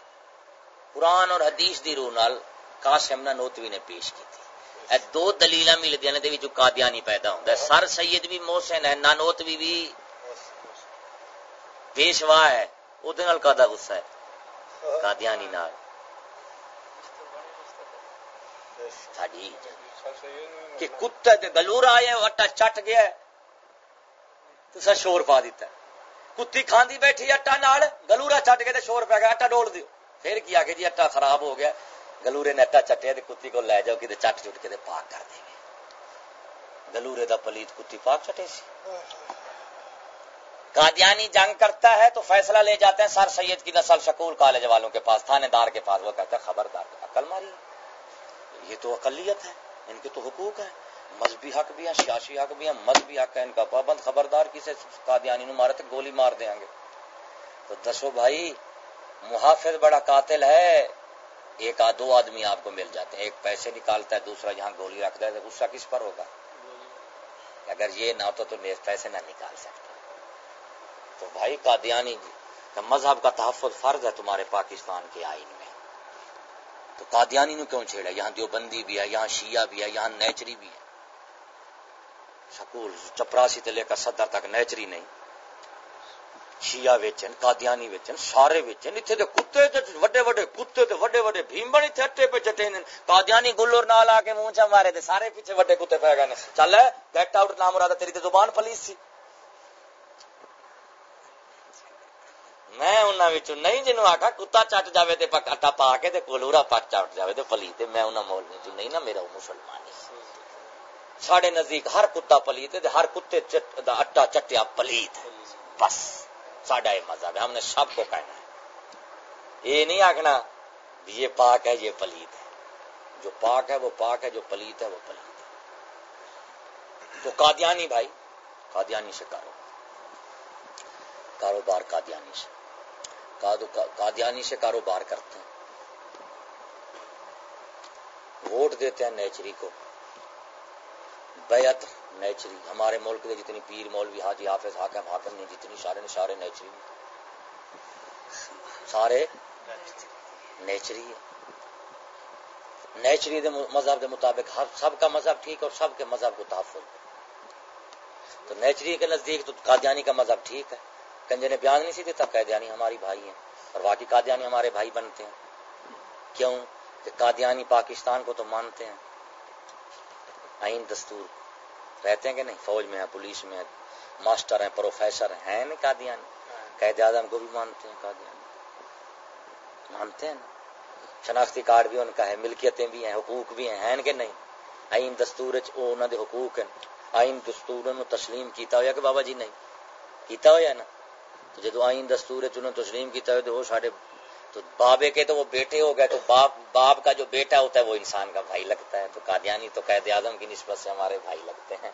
قرآن اور حدیث دی روح نال قاسم نوتوی نے پیش کی تھی اے دو دلیل ملدی نے دے وچ قادیانی پیدا ہوندا ہے۔ سر سید بھی محسن ہے نانوتوی بھی پیشوا ہے او دے نال کادا غصہ ہے۔ قادیانی نال۔ کہ کتے دے گلور آئے اٹا چٹ گیا تو شور پا دیتا کتی کھاندی بیٹھی اٹا نال گلورا چٹ گیا شور پہ گیا اٹا ڈول دیو۔ پھر کیا کہ جی اٹا خراب ہو گیا گلورے نے اٹا چٹیا کتی کو لے جاؤ کہ چٹ چٹ کے پاک کر دیں گے۔ گلورے دا پلیت کتی پاک چٹے سی۔ قادیانی جنگ کرتا ہے تو فیصلہ لے جاتے ہیں سر سید کی نسل شکول کالج والوں کے پاس، تھانے دار کے پاس، وہ کہتا ہے، خبردار، عقل ماری۔ یہ تو اقلیت ہے، ان کے تو حقوق ہیں۔ مذہبی حق بھی ہیں، سیاسی حق بھی ہیں، مذہبی حق ہے ان کا پابند خبردار کسی قادیانی مارے تو گولی مار دیں گے تو دسو بھائی، محافظ بڑا قاتل ہے۔ ایک دو آدمی آپ کو مل جاتے ہیں۔ ایک پیسے نکالتا ہے، دوسرا یہاں گولی رکھتا ہے۔ تو غصہ کس پر ہوگا؟ اگر یہ نہ ہوتا تو پیسے نہ نکال سکتا۔ تو بھائی، قادیانی مذہب کا تحفظ فرض ہے تمہارے پاکستان کے آئین میں۔ تو قادیانی نو کیوں چھیڑا یہاں دیوبندی بھی ہے، یہاں شیعہ بھی ہے، یہاں نیچری بھی ہے۔ سکول چپراسی تے لے کر صدر تک نیچری نہیں۔ شیعہ ویچن، قادیانی ویچن، سارے ویچن۔ اتنے تے کتے تے وڈے وڈے کتے تے وڈے وڈے بھیم بھیمبن اتنے اٹے پہ چٹے قادیانی گلور نال آ کے منہ چا مارے تے سارے پیچھے وڈے کتے پہ گئے چل ہے گیٹ آؤٹ نام مراد تیری تے زبان پلیس سی۔ میں انہاں وچوں نہیں جنوں آکھا کتا چٹ جاوے تے اٹا پا کے تے کلورا پٹ چٹ جاوے تے پلی تے میں انہاں مولوی چوں نہیں نا میرا مسلمان ساڈے نزدیک ہر کتا پلیت ہے ہر کتے دا اٹا چٹیا پلیت بس ساڈا یہ مذہب ہے ہم نے سب کو کہنا ہے یہ نہیں آخنا یہ پاک ہے یہ پلیت ہے جو پاک ہے وہ پاک ہے جو پلیت ہے وہ پلیت ہے تو قادیانی بھائی قادیانی سے کاروبار کاروبار قادیانی سے قادیانی سے کاروبار کرتے ہیں۔ ووٹ دیتے ہیں نیچری کو۔ بیعت نیچری۔ ہمارے ملک کے جتنی پیر مولوی حاجی حافظ حاکم حاکم نہیں جتنی سارے نے سارے نیچری۔ سارے نیچری۔ نیچری دے مذہب دے مطابق سب کا مذہب ٹھیک اور سب کے مذہب کو تحفظ۔ تو نیچری کے نزدیک تو قادیانی کا مذہب ٹھیک ہے۔ کنجے نے بیان نہیں سی دیتا قیدیانی ہماری بھائی ہیں اور باقی قادیانی ہمارے بھائی بنتے ہیں۔ کیوں؟ کہ قادیانی پاکستان کو تو مانتے ہیں۔ آئین دستور۔ رہتے ہیں کہ نہیں؟ فوج میں ہے پولیس میں ہے ماسٹر ہیں، پروفیسر ہیں نہیں قادیان قید اعظم کو بھی مانتے ہیں قادیان مانتے ہیں نا؟ شناختی کارڈ بھی ان کا ہے، ملکیتیں بھی ہیں، حقوق بھی ہیں ہیں کہ نہیں؟ آئین دستور انہوں دے حقوق ہیں۔ آئین دستور تسلیم کیتا ہوا کہ بابا جی نہیں؟ کیتا ہوا نا؟ جدو آئین دستور تسلیم کیتا ہوا تو وہ سارے تو بابے کے تو وہ بیٹے ہو گئے، تو باپ باپ کا جو بیٹا ہوتا ہے، وہ انسان کا بھائی لگتا ہے۔ تو قادیانی تو قید اعظم کی نسبت سے ہمارے بھائی لگتے ہیں۔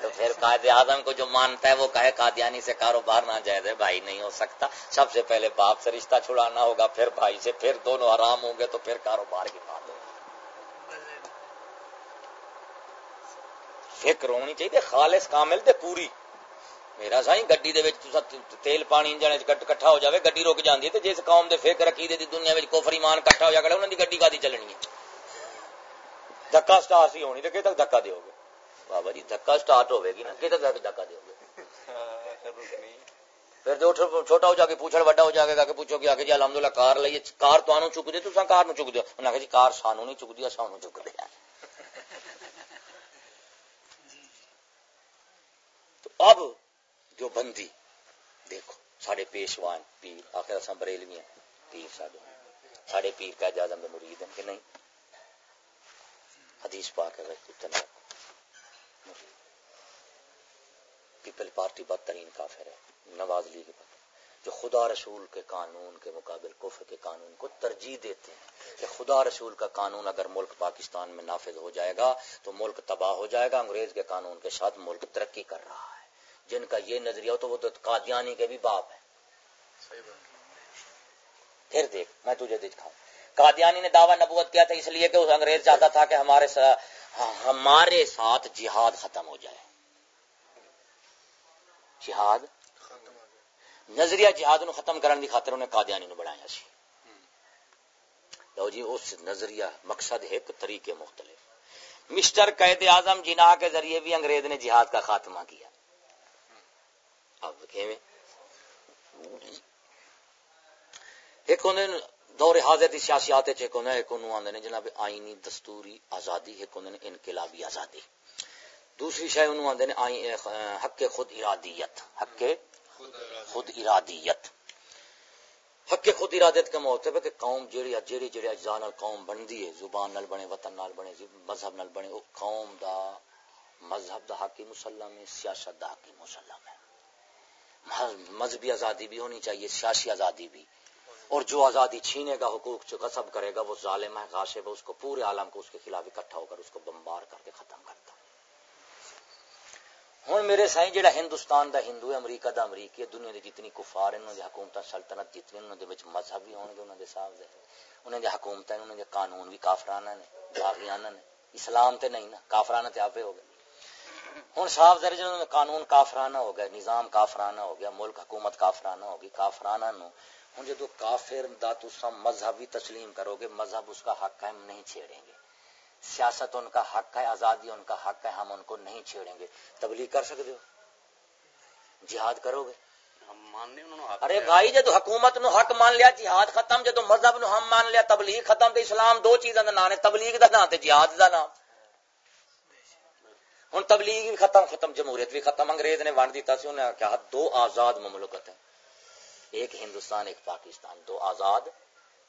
تو پھر قائد اعظم کو جو مانتا ہے، وہ کہے قادیانی سے کاروبار نہ جائز ہے، بھائی نہیں ہو سکتا۔ سب سے پہلے باپ سے رشتہ چھڑانا ہوگا، پھر بھائی سے، پھر دونوں آرام ہوں گے، تو پھر کاروبار کی بات ہوگی۔ فکر ہونی چاہیے، خالص، کامل تے پوری۔ میرا سائیں گڈی دے وچ تیل پانی وچ کٹھا ہو جاوے گڈی رک جاندی تے جس قوم دے فکر عقیدے دی دنیا وچ کفر ایمان کٹھا ہو جا کڑا انہاں دی گڈی کادی چلنی ہے دھکا سٹارٹ سی ہونی تے کہ تک دھکا دیو گے بابا جی دھکا سٹارٹ ہوے گی نا کہ تک دھکا دیو گے پھر جو چھوٹا ہو جا کے پوچھڑ بڑا ہو جائے گا کہ پوچھو کہ آگے جی الحمدللہ کار لئیے کار تو آنو چک دے تو کار نو چک دیو انہاں کہ جی کار سانو نہیں چک دیا سانو چک دیا تو اب جو بندی، دیکھو ساڑے پیشوان، پیر، آخر اصا بریلوی ہیں پیر ساڑے ساڑے پیر کا اجازت میں مرید ہیں کہ نہیں؟ حدیث پاک ہے اتنا پیپل پارٹی بدترین کافر ہے، نواز لیگ جو خدا رسول کے قانون کے مقابل، کفر کے قانون کو ترجیح دیتے ہیں کہ خدا رسول کا قانون اگر ملک پاکستان میں نافذ ہو جائے گا تو ملک تباہ ہو جائے گا، انگریز کے قانون کے ساتھ ملک ترقی کر رہا ہے۔ جن کا یہ نظریہ ہو تو وہ تو قادیانی کے بھی باپ ہے پھر دیکھ میں تجھے دکھاؤں۔ قادیانی نے دعویٰ نبوت کیا تھا اس لیے کہ اس انگریز چاہتا تھا کہ ہمارے ہمارے ساتھ جہاد ختم ہو جائے۔ جہاد؟ نظریہ جہاد نو ختم کرنے کی خاطر انہیں قادیانی نو بنایا سی۔ لو جی اس نظریہ مقصد ایک طریقے مختلف۔ مسٹر قید اعظم جناح کے ذریعے بھی انگریز نے جہاد کا خاتمہ کیا۔ اب ایک ہوندے دور حاضر دی سیاسیات ایک ہوندا ایک اونوں آندے نے جناب آئینی دستوری آزادی ایک ہوندے انقلابی آزادی دوسری شے اونوں آندے نے حق خود ارادیت حق خود ارادیت حق خود ارادت کا مطلب ہے کہ قوم جیڑی جیڑی جیڑی اجزاء نال قوم بندی ہے زبان نال بنے وطن نال بنے مذہب نال بنے او قوم دا مذہب دا حق مسلم ہے سیاست دا حق مسلم ہے ہاں، مذہبی آزادی بھی ہونی چاہیے، سیاسی آزادی بھی۔ اور جو آزادی چھینے گا، حقوق جو غصب کرے گا، وہ ظالم ہے، غاشب ہے، اس کو پورے عالم کو اس کے خلاف اکٹھا ہو کر، اس کو بمبار کر کے ختم کرتا ہوں، میرے سائیں جہاں ہندوستان دا ہندو ہے، امریکہ دا امریکی ہے، دنیا دی جتنی کفار انہوں نے حکومت سلطنت جتنی انہوں دے وچ مذہب بھی ہون گے انہوں دے صاحب دے۔ انہوں دے حکومت انہوں دے قانون بھی کافرانہ نے، باغیانہ نے۔ اسلام تے نہیں نا، کافرانہ تے آپے ہو گئے۔ ہوں صاف ظاہر جب قانون کافرانہ ہو گیا نظام کافرانہ ہو گیا ملک حکومت کافرانہ ہوگی کافرانہ نو۔ ہوں جدو کافر دا تسا مذہبی تسلیم کرو گے مذہب اس کا حق ہے ہم نہیں چھیڑیں گے۔ سیاست ان کا حق ہے آزادی ان کا حق ہے ہم ان کو نہیں چھیڑیں گے۔ تبلیغ کر سکتے ہو؟ جہاد کرو گے؟ ارے بھائی جدو حکومت نو حق مان لیا جہاد ختم جدو مذہب نو ہم مان لیا تبلیغ ختم تے اسلام دو چیزاں دا نام ہے تبلیغ دا نام تے جہاد دا نام۔ ہن تبلیغ بھی ختم ختم جمہوریت بھی ختم، انگریز نے ونڈ دیتا سی انہوں نے کہا دو آزاد مملکت ہیں۔ ایک ہندوستان، ایک پاکستان، دو آزاد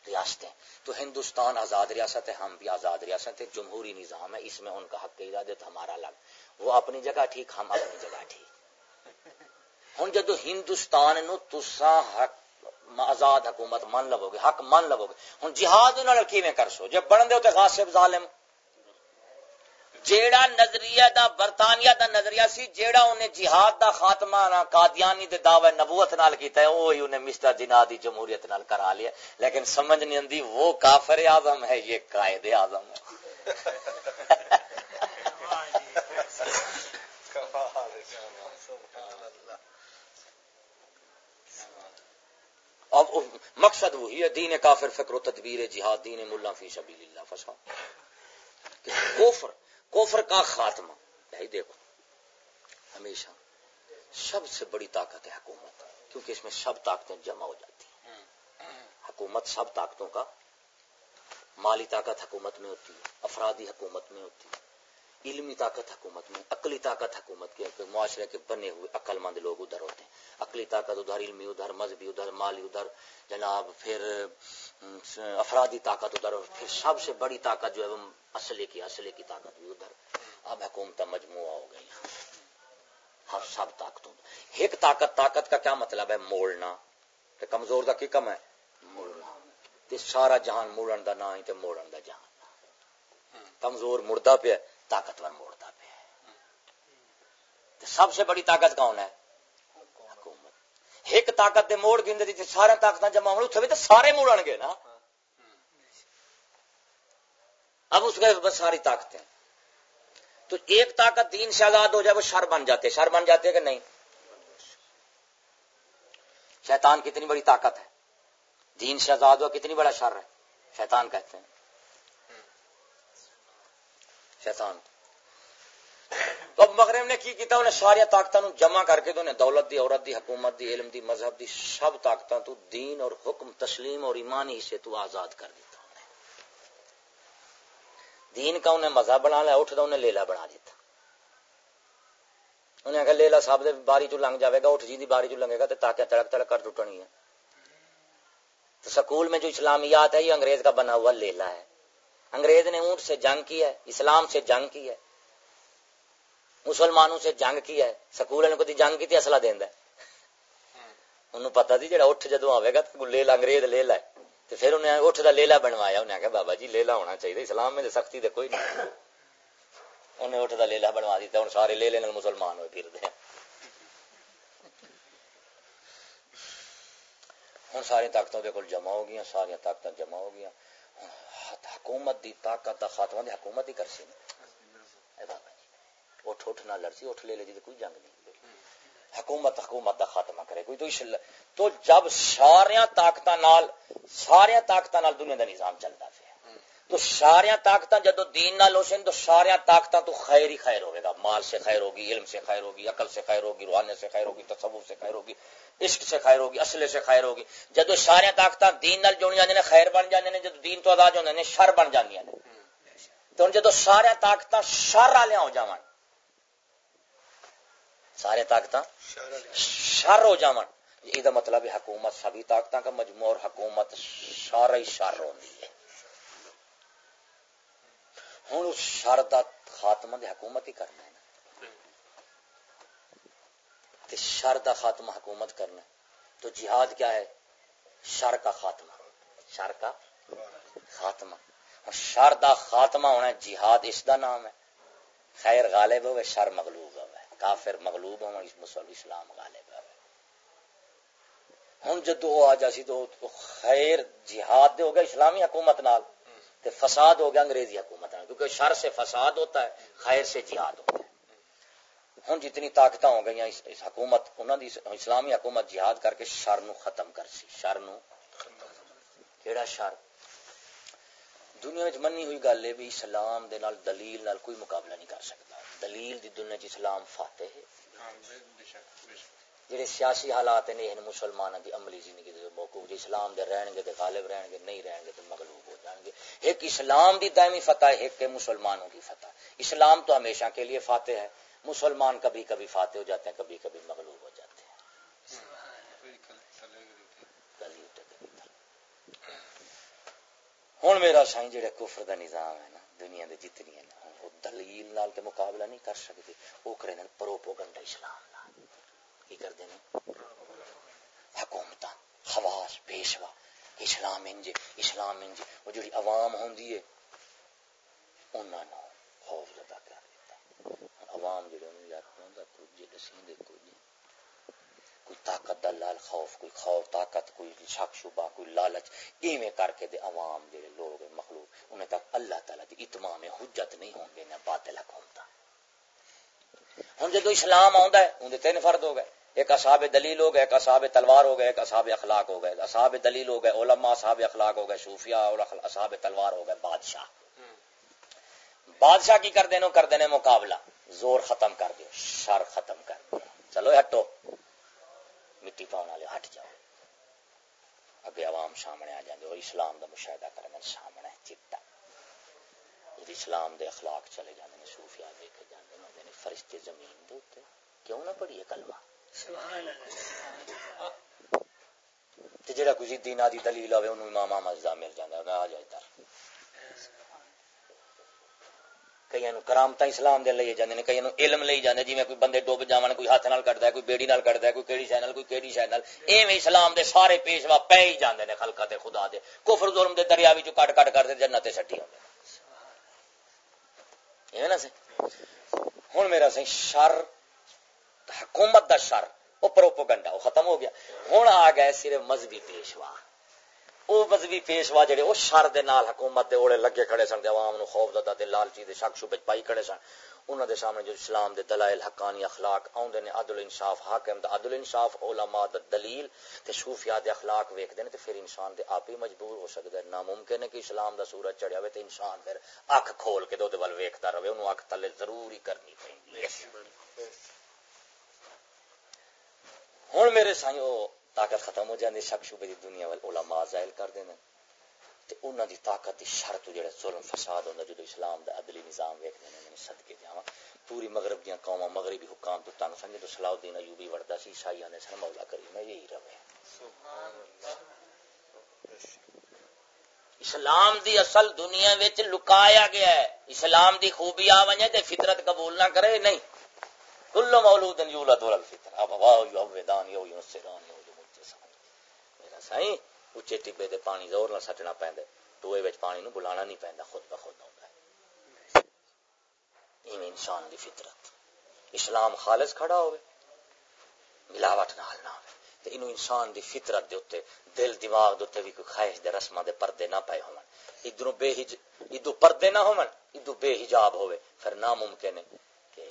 ریاستیں۔ تو ہندوستان آزاد ریاست ہے، ہم بھی آزاد ریاست ہے جمہوری نظام ہے، اس میں ان کا حق اجازت ہمارا الگ۔ وہ اپنی جگہ ٹھیک، ہم اپنی جگہ ٹھیک۔ ہوں جدو ہندوستان نو تسا حق، آزاد حکومت من لو گے حق من لو گے ہوں جہاد کی کر سو جب بن دے غاصب ظالم۔ جیڑا نظریہ دا برطانیہ دا نظریہ سی، جیڑا انہیں جہاد دا خاتمہ نا قادیانی دے دعوی نبوت نال کیتا ہے وہی انہیں مسٹر جنا دی جمہوریت نال کرا لیا لیکن سمجھ نہیں اندی وہ کافر اعظم ہے، یہ قائد اعظم ہے۔ اب مقصد وہی ہے، دین کافر فکر و تدبیر جہاد دین ملا فی سبیل اللہ فسا کوفر کوفر کا خاتمہ۔ یہی دیکھو ہمیشہ سب سے بڑی طاقت ہے حکومت کیونکہ اس میں سب طاقتیں جمع ہو جاتی ہیں۔ حکومت سب طاقتوں کا مالی طاقت حکومت میں ہوتی ہے افرادی حکومت میں ہوتی ہے۔ علمی طاقت حکومت میں، عقلی طاقت حکومت کے معاشرے کے بنے ہوئے عقل مند لوگ ادھر ہوتے ہیں۔ عقلی طاقت ادھر، علمی ادھر، مذہبی ادھر، مالی ادھر، جناب، پھر افرادی طاقت ادھر، پھر سب سے بڑی طاقت جو ہے وہ اصلے کی اصلے کی طاقت بھی ادھر۔ اب حکومت مجموعہ ہو گئی۔ ہر سب طاقتوں ایک طاقت طاقت کا کیا مطلب ہے؟ موڑنا۔ کمزور کا کی کم ہے؟ موڑنا۔ سارا جہان موڑن دا نہ ہی موڑن دا جہان۔ کمزور مردہ پہ طاقتور موڑتا پہ سب سے بڑی طاقت کون ہے؟ حکومت ایک طاقت دے موڑ گندے دی سارے طاقت جمع ہونے اتنے تو سارے موڑن گے نا۔ اب اس کے بس ساری طاقتیں۔ تو ایک طاقت دین سے آزاد ہو جائے وہ شر بن جاتے شر بن جاتے کہ نہیں؟ شیطان کتنی بڑی طاقت ہے۔ دین سے آزاد ہوا کتنی بڑا شر ہے۔ شیطان کہتے ہیں۔ شیطان۔ تو مغرب نے کی کیتا؟ انہیں ساری طاقتوں جمع کر کے تو انہیں دولت دی، عورت دی، حکومت دی، علم دی، مذہب دی، سب طاقتوں تو دین اور حکم، تسلیم اور ایمانی سے تو آزاد کر دیتا انہیں۔ دین کا انہیں مذہب بنا لیا اٹھتا انہیں لیلا بنا دیتا۔ انہیں اگر لیلا صاحب دے باری چو لنگ جاوے گا، اٹھ جی دی باری چو لنگے گا تو تاکہ تڑک تڑک کر ٹوٹنی ہے۔ تو سکول میں جو اسلامیات ہے، یہ انگریز کا بنا ہوا لیلا ہے۔ انگریز نے اونٹ سے جنگ کی ہے، اسلام سے جنگ کی ہے، مسلمانوں سے جنگ کی ہے، سکول نے کوئی جنگ کی تھی اصلہ دینا انہوں پتا تھی جڑا اٹھ جدو آئے گا تو لے لا انگریز لے لا تو پھر انہیں اٹھ دا لیلا بنوایا انہیں آخیا بابا جی لیلا ہونا چاہیے اسلام میں سختی تو کوئی نہیں۔ انہیں اٹھ دا لیلا بنوا دیتا ہوں سارے لے لینے مسلمان ہوئے پھر دے ہوں ساری طاقتوں کے جمع ہو گیا ساری طاقت جمع ہو گیا حکومت دی طاقت دا خاتمہ دی حکومت ہی کر سی جی، اٹھ اٹھ نہ لڑسی، اٹھ لے لے جی کوئی جنگ نہیں۔ حکومت حکومت دا خاتمہ کرے۔ کوئی تو شل... تو جب سارے طاقت نال سارے طاقت نال دنیا دا نظام چلتا پھر تو سارے طاقت جدو دین نال ہوسن تو سارے طاقت تو خیر ہی خیر ہو مال سے خیر ہوگی، علم سے خیر ہوگی، عقل سے خیر ہوگی، روحانی سے خیر ہوگی، تصوف سے خیر ہوگی، عشق سے خیر ہوگی اصل سے خیر ہوگی۔ جدو سارے طاقت دین نال جڑ جاندے نے خیر بن جاندے نے جدو دین تو آزاد ہوندے نے شر بن جاندیاں نے تو جدو سارے طاقت شر والے ہو جاون، سارے طاقت شر ہو جاون، یہ مطلب ہے حکومت، سبھی طاقت کا مجموع اور حکومت سارا ہی شر ہوندی ہے۔ ہوں اس شر کا خاتمہ حکومت ہی کرنا ہے۔ نا شر کا خاتمہ حکومت کرنا تو جہاد کیا ہے؟ شر کا خاتمہ۔ شر کا خاتمہ۔ شر کا خاتمہ ہونا ہے، جہاد اس دا نام ہے۔ خیر غالب ہوئے، شر مغلوب ہوئے۔ کافر مغلوب ہو مسلم، اسلام غالب ہوئے۔ ہوں جدو آ جاسی تو خیر جہاد دے ہو گیا اسلامی حکومت نال۔ تے فساد ہو گیا انگریزی حکومت کیونکہ شر سے فساد ہوتا ہے، خیر سے جہاد ہوتا ہے۔ ہوں جتنی طاقت ہو گئی اس حکومت انہوں دی اسلامی حکومت جہاد کر کے شر نو ختم کر سی۔ شر نو کیڑا شر؟ دنیا میں منی ہوئی گل ہے بھی اسلام دے نال دلیل نال کوئی مقابلہ نہیں کر سکتا۔ دلیل دی دنیا چ اسلام فاتح ہے۔ جڑے سیاسی حالات نے ان مسلمانوں دی عملی زندگی دے موقوف جی اسلام دے رہن گے تے غالب رہن گے نہیں رہن گے تے مغلوب ہو جائیں گے۔ ایک اسلام دی دائمی فتح ہے ایک مسلمانوں کی فتح۔ اسلام تو ہمیشہ کے لیے فاتح ہے۔ مسلمان کبھی کبھی فاتح ہو جاتے ہیں، کبھی کبھی مغلوب ہو جاتے ہیں۔ ہوں میرا سائیں جڑا کفر دا نظام ہے نا، دنیا دے جتنی ہیں وہ دلیل نال تے مقابلہ نہیں کر سکتے۔ وہ کرے پروپوگنڈا اسلام کی کرتے ہیں حکومت خواص، پیشوا۔ اسلام انج اسلام انج، وہ جڑی عوام ہوندی ہے، انہاں نو خوف زدہ کر دیتا عوام جڑے انہوں یار ہوندا کچھ دسین دے کچھ کوئی طاقت دا لال خوف، کوئی خوف، طاقت، کوئی شک شبہ، کوئی لالچ۔ ایویں کر کے دے عوام جڑے لوگ مخلوق، انہیں تک اللہ تعالی دی اتمام حجت نہیں ہوں گے، نہ باطل حکومت ہن جدو اسلام آندا ہے، اون دے تین فرد ہو گئے۔ ایک اصحاب دلیل ہو گئے، ایک اصحاب تلوار ہو گئے، ایک اصحاب اخلاق ہو گئے۔ اصحاب دلیل ہو گئے، علماء اصحاب اخلاق ہو گئے، صوفیاء اور اصحاب تلوار ہو گئے، بادشاہ۔ بادشاہ کی کر دینے کر دینے مقابلہ۔ زور ختم کر دیو شر ختم کر دیو۔ چلو ہٹو۔ مٹی پاؤں والے ہٹ جاؤ۔ اگے عوام سامنے آ جاندے اور اسلام دا مشاہدہ کرنے سامنے چٹا۔ اسلام دے اخلاق چلے جاندے نے صوفیاء دیکھے جاندے نے فرشتے زمین دے اوتے کیوں نہ پڑھیے کلمہ؟ جڑا کوئی ضدی نادی دلیل آوے انہوں امام احمد دا مل جاندا ہے آ جائے تر۔ کئی نو کرامت اسلام دے لے جاندے نے کئی علم لے جاندے جویں کوئی بندے ڈوب جاون کوئی ہاتھ نال کڈدا ہے کوئی بیڑی نال کڈدا ہے کوئی کیڑی شے نال کوئی کیڑی شے نال ایویں اسلام دے سارے پیشوا پے ہی جاندے نے خلقت خدا دے کفر ظلم دے دریا وچ کٹ کٹ کر دے جنت سٹی ہوندے ایویں نا سی ہن میرا سی شر حکومت دا شر وہ پروپوگنڈا وہ ختم ہو گیا ہوں آ گئے صرف مذہبی پیشوا وہ مذہبی پیشوا جڑے وہ شر دے نال حکومت دے اوڑے لگے کھڑے سن عوام نو خوف زدہ تے لالچی دے شک شبے پائی کھڑے سن۔ انہاں دے سامنے جو اسلام دے دلائل حقانی اخلاق اوندے نے عدل انصاف حاکم دا عدل انصاف علماء دا دلیل تے صوفیاء دے اخلاق ویکھدے نے تے پھر انسان دے آپ ہی مجبور ہو سکدا ہے ناممکن ہے کہ اسلام دا سورج چڑھیا ہوے تے انسان پھر اکھ کھول کے دے ول ویکھدا رہے اونوں اکھ تلے ضروری کرنی پیندی ہے ہوں میرے سائی وہ طاقت ختم ہو جاتی شک شبے دی دنیا وال علماء ظاہر کر دینا تے انہاں دی طاقت دی شرط جڑا ظلم، فساد ہوندا جدو اسلام دا عدلی نظام ویکھدے نے میں صدقے جاواں پوری مغرب دیاں قوماں، مغربی حکام تو تنگ سن جدو صلاح الدین ایوبی وردا سی، عیسائیاں نے سر مولا کریم یہی رہے سبحان اللہ اسلام دی اصل دنیا وچ لکایا گیا ہے۔ اسلام دی خوبی آ ونجے تے فطرت قبول نہ کرے، نہیں۔ کل مولود یولد الفطر اب واہ یو ینصران یو مجسم میرا سائیں اچے ٹبے دے پانی زور نال سٹنا پیندا ٹوئے وچ پانی نو بلانا نہیں پیندا، خود بخود ہوندا ہے۔ این انسان دی فطرت۔ اسلام خالص کھڑا ہوے ملاوٹ نال نہ ہوے تے اینو انسان دی فطرت دے اوتے، دل، دماغ دے اوتے وی کوئی خواہش دے رسماں دے پردے نہ پائے ہون۔ ادھروں بے ہج، ادھو پردے نہ ہون، ادھو بے حجاب ہوے پھر ناممکن ہے کہ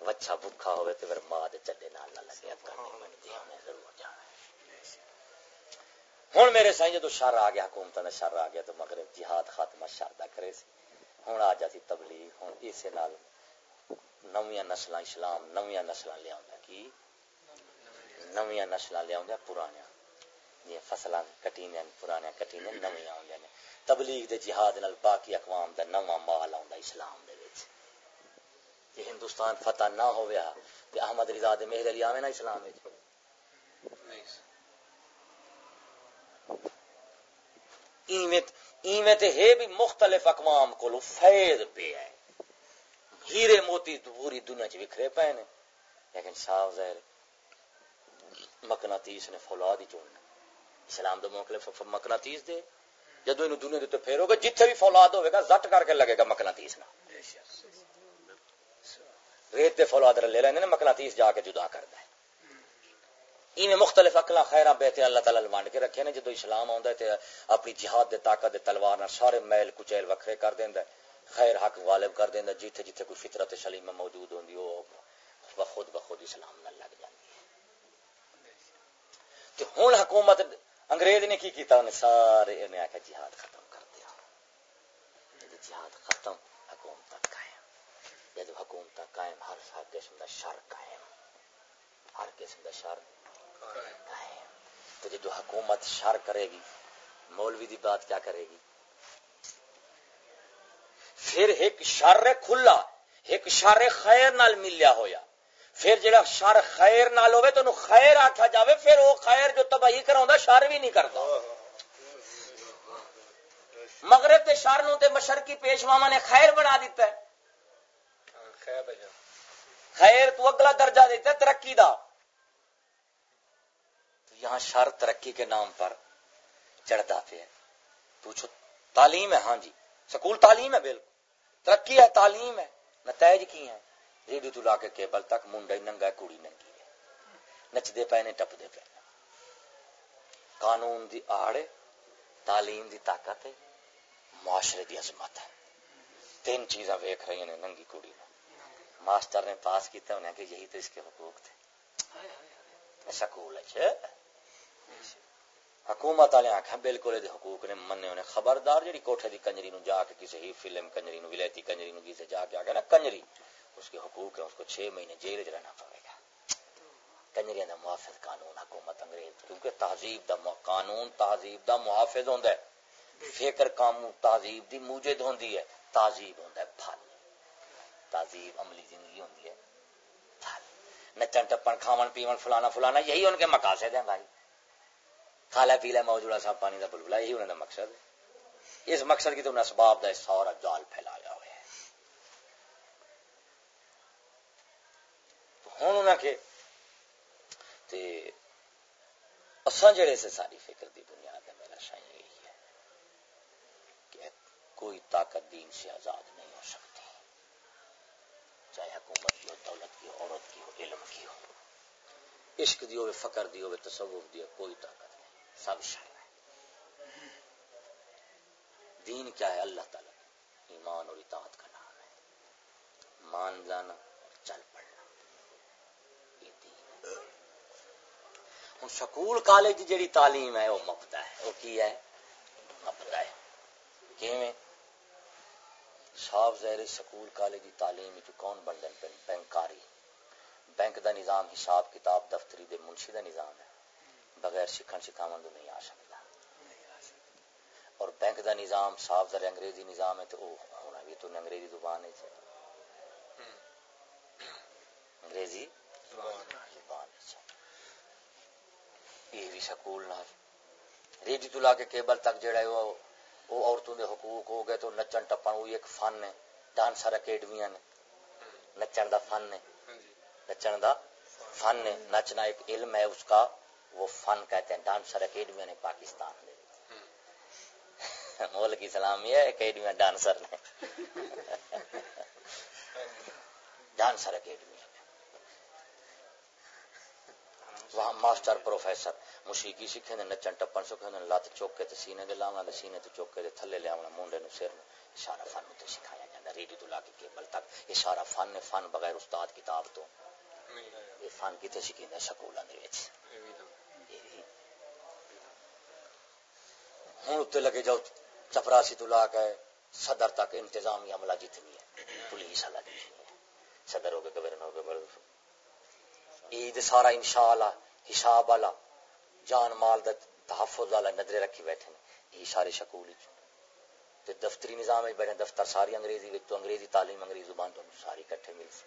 وچھا بھوکا ہوئے تو پھر ماں دے چلے نال نہ لگے۔ اب کرنی بنتی ہمیں ضرور جانا ہے۔ ہوں میرے سائیں جدو شر آ گیا حکومت نے شر آ گیا تو مغرب جہاد خاتمہ شر دا کرے سی۔ ہوں آ جاتی تبلیغ ہوں اسے نال نویاں نسل اسلام، نویاں نسل لیا کی؟ نویاں نسل لیا پرانیا جی فصل کٹینے پرانے کٹینے نویاں آدھے تبلیغ دے جہاد نال باقی اقوام دا نواں مال آ اسلام دے وچ۔ کہ ہندوستان فتح نہ ہو گیا احمد رضا دے مہر علی آوے نا اسلام وچ؟ ایویں تے ہے بھی مختلف اقوام کو فیض پہ ہے۔ ہیرے موتی پوری دنیا چ وکھرے پے نے۔ لیکن صاف ظاہر مقناطیس نے فولاد ہی چوننا اسلام دے مختلف مقناطیس دے۔ جدو اینو دنیا دے پھیرو گے جتھے بھی فولاد ہوے گا زٹ کر کے لگے گا مقناطیس نہ ریت دے فولاد لے رہے ہیں مقناطیس جا کے جدا کرتا ہے ایویں مختلف اکلا خیرا بیتے اللہ تعالی وانڈ کے رکھے نے، جدو اسلام آندا ہے تے اپنی جہاد دے طاقت دے تلوار نال سارے میل کچیل وکھرے کر دیندا ہے، خیر حق غالب کر دیندا جتھے جتھے کوئی فطرت سلیمہ موجود ہوندی او بخود بخود اسلام نال لگ جاندی ہے۔ تے ہن حکومت انگریز نے کی کیتا؟ انہیں سارے انہیں آکھا جہاد ختم کر دیا۔ جہاد ختم، حکومت جب حکومت قائم، ہر قسم کا شر قائم۔ ہر قسم کا شر تو جو حکومت شر کرے گی مولوی دی بات کیا کرے گی؟ پھر ایک شر کھلا ایک شر خیر نال ملیا ہویا۔ پھر جڑا شر خیر نال ہوے تو خیر آکھا جاوے پھر وہ خیر جو تباہی کراوندا شر بھی نہیں کرتا مغرب دے شر نو تے مشرقی پیشواواں نے خیر بنا دیتا ہے۔ خیر تو اگلا درجہ دیتا ہے ترقی دا۔ یہاں شر ترقی کے نام پر چڑھتا پہ ہے پوچھو، تعلیم ہے؟ ہاں جی۔ سکول تعلیم ہے؟ بالکل۔ ترقی ہے، تعلیم ہے۔ نتائج کی ہیں؟ ریڈیو تو لا کے کیبل تک منڈا ننگا ہے کڑی ننگی ہے۔ نچدے پے نے، ٹپدے پے قانون دی آڑ تعلیم دی طاقت ہے، معاشرے دی عظمت ہے۔ تین چیزاں ویکھ رہی ہیں ننگی کڑی نے ماسٹر نے پاس کیتا، انہیں کہ یہی تو اس کے حقوق تھے۔ سکول ہے حکومت والے آخیا ہاں، بالکل یہ حقوق نے منے انہیں خبردار جی کوٹھے کی کنجری نو جا کے کسی ہی فلم کنجری نو ولایتی کنجری نو کسی جا کے آ نا، کنجری، اس کے حقوق ہے اس کو چھ مہینے جیل چ رہنا پڑے گا۔ کنجری دا محافظ قانون، حکومت انگریز کیونکہ تہذیب دا قانون تہذیب دا محافظ ہوندا ہے۔ فکر قانون تہذیب دی موجد ہوندی ہے۔ تہذیب ہوندا ہے، پھل۔ تہذیب عملی زندگی ہوندی ہے، پھل۔ نچن ٹپن کھاون، پیون فلانا فلانا، یہی ان کے مقاصد ہیں بھائی۔ کھالا پی لے موجودہ صاحب پانی کا بلبلا، یہی انہوں نے مقصد ہے۔ اس مقصد کی تو انہیں اسباب دا سارا جال پھیلایا ہوا ہے ہوں انہوں کے تے اساں جڑے سے ساری فکر دی بنیاد ہے، میرا شاید یہی ہے کہ کوئی طاقت دین سے آزاد نہیں ہو سکتی۔ چاہے حکومت کی ہو، دولت کی ہو، عورت کی ہو، علم کی ہو۔ عشق دی ہو فقر دی ہو تصوف دی ہو کوئی طاقت سب شر ہے۔ دین کیا ہے؟ اللہ تعالی ایمان اور اطاعت کا نام ہے۔ مان جانا اور چل پڑنا۔ یہ دین ہے۔ ہوں سکول کالج جیڑی تعلیم ہے، وہ مفتا ہے۔ وہ کی ہے؟ مفتا ہے۔ کیویں؟ صاف ظاہر سکول کالج کی تعلیم کون بن جائے بینکاری بینک دا نظام، حساب کتاب، دفتری دے منشی دا نظام ہے۔ بغیر سکھن سکھاون تو نہیں آ سکتا۔ اور بینک دا نظام صاف در انگریزی نظام ہے تو ہونا بھی تو انگریزی زبان ہے انگریزی زبان یہ بھی سکول نہ ریڈی تو لا کے کیبل تک جڑا ہے وہ وہ عورتوں دے حقوق ہو گئے تو نچن ٹپن وہ ایک فن ہے۔ ڈانسر اکیڈمیاں نے۔ نچن دا فن ہے۔ نچن دا فن ہے۔ نچنا ایک علم ہے اس کا وہ فن کہتے ہیں ڈانسر اکیڈمی نے پاکستان دے مول کی سلامی ہے اکیڈمی ڈانسر نے۔ ڈانسر اکیڈمی وہاں ماسٹر پروفیسر موسیقی سیکھے نے نچن ٹپن سکھے نے لت چوک کے سینے دے لاونا دے سینے تے چوک کے تھلے لے آونا مونڈے نو سر نو اشارہ فن تے سکھایا جاندا ریڈی تو لا کے کیبل تک۔ اشارہ فن نے فن بغیر استاد کتاب تو۔ یہ فن کتے سکھیندا سکولاں دے وچ۔ ہوں اتنے لگے جاؤ چپراسی تو لا کے صدر تک انتظامی عملہ جتنی ہے۔ پولیس والا جتنی ہے۔ صدر ہو گئے، گورنر ہو گئے عید سارا انشاء انشاءاللہ حساب والا جان مال دا تحفظ والا نظرے رکھی بیٹھے ہیں۔ یہ سارے شکول تے دفتری نظام بیٹھے دفتر ساری انگریزی تو انگریزی تعلیم انگریزی زبان تو ساری کٹھے مل سی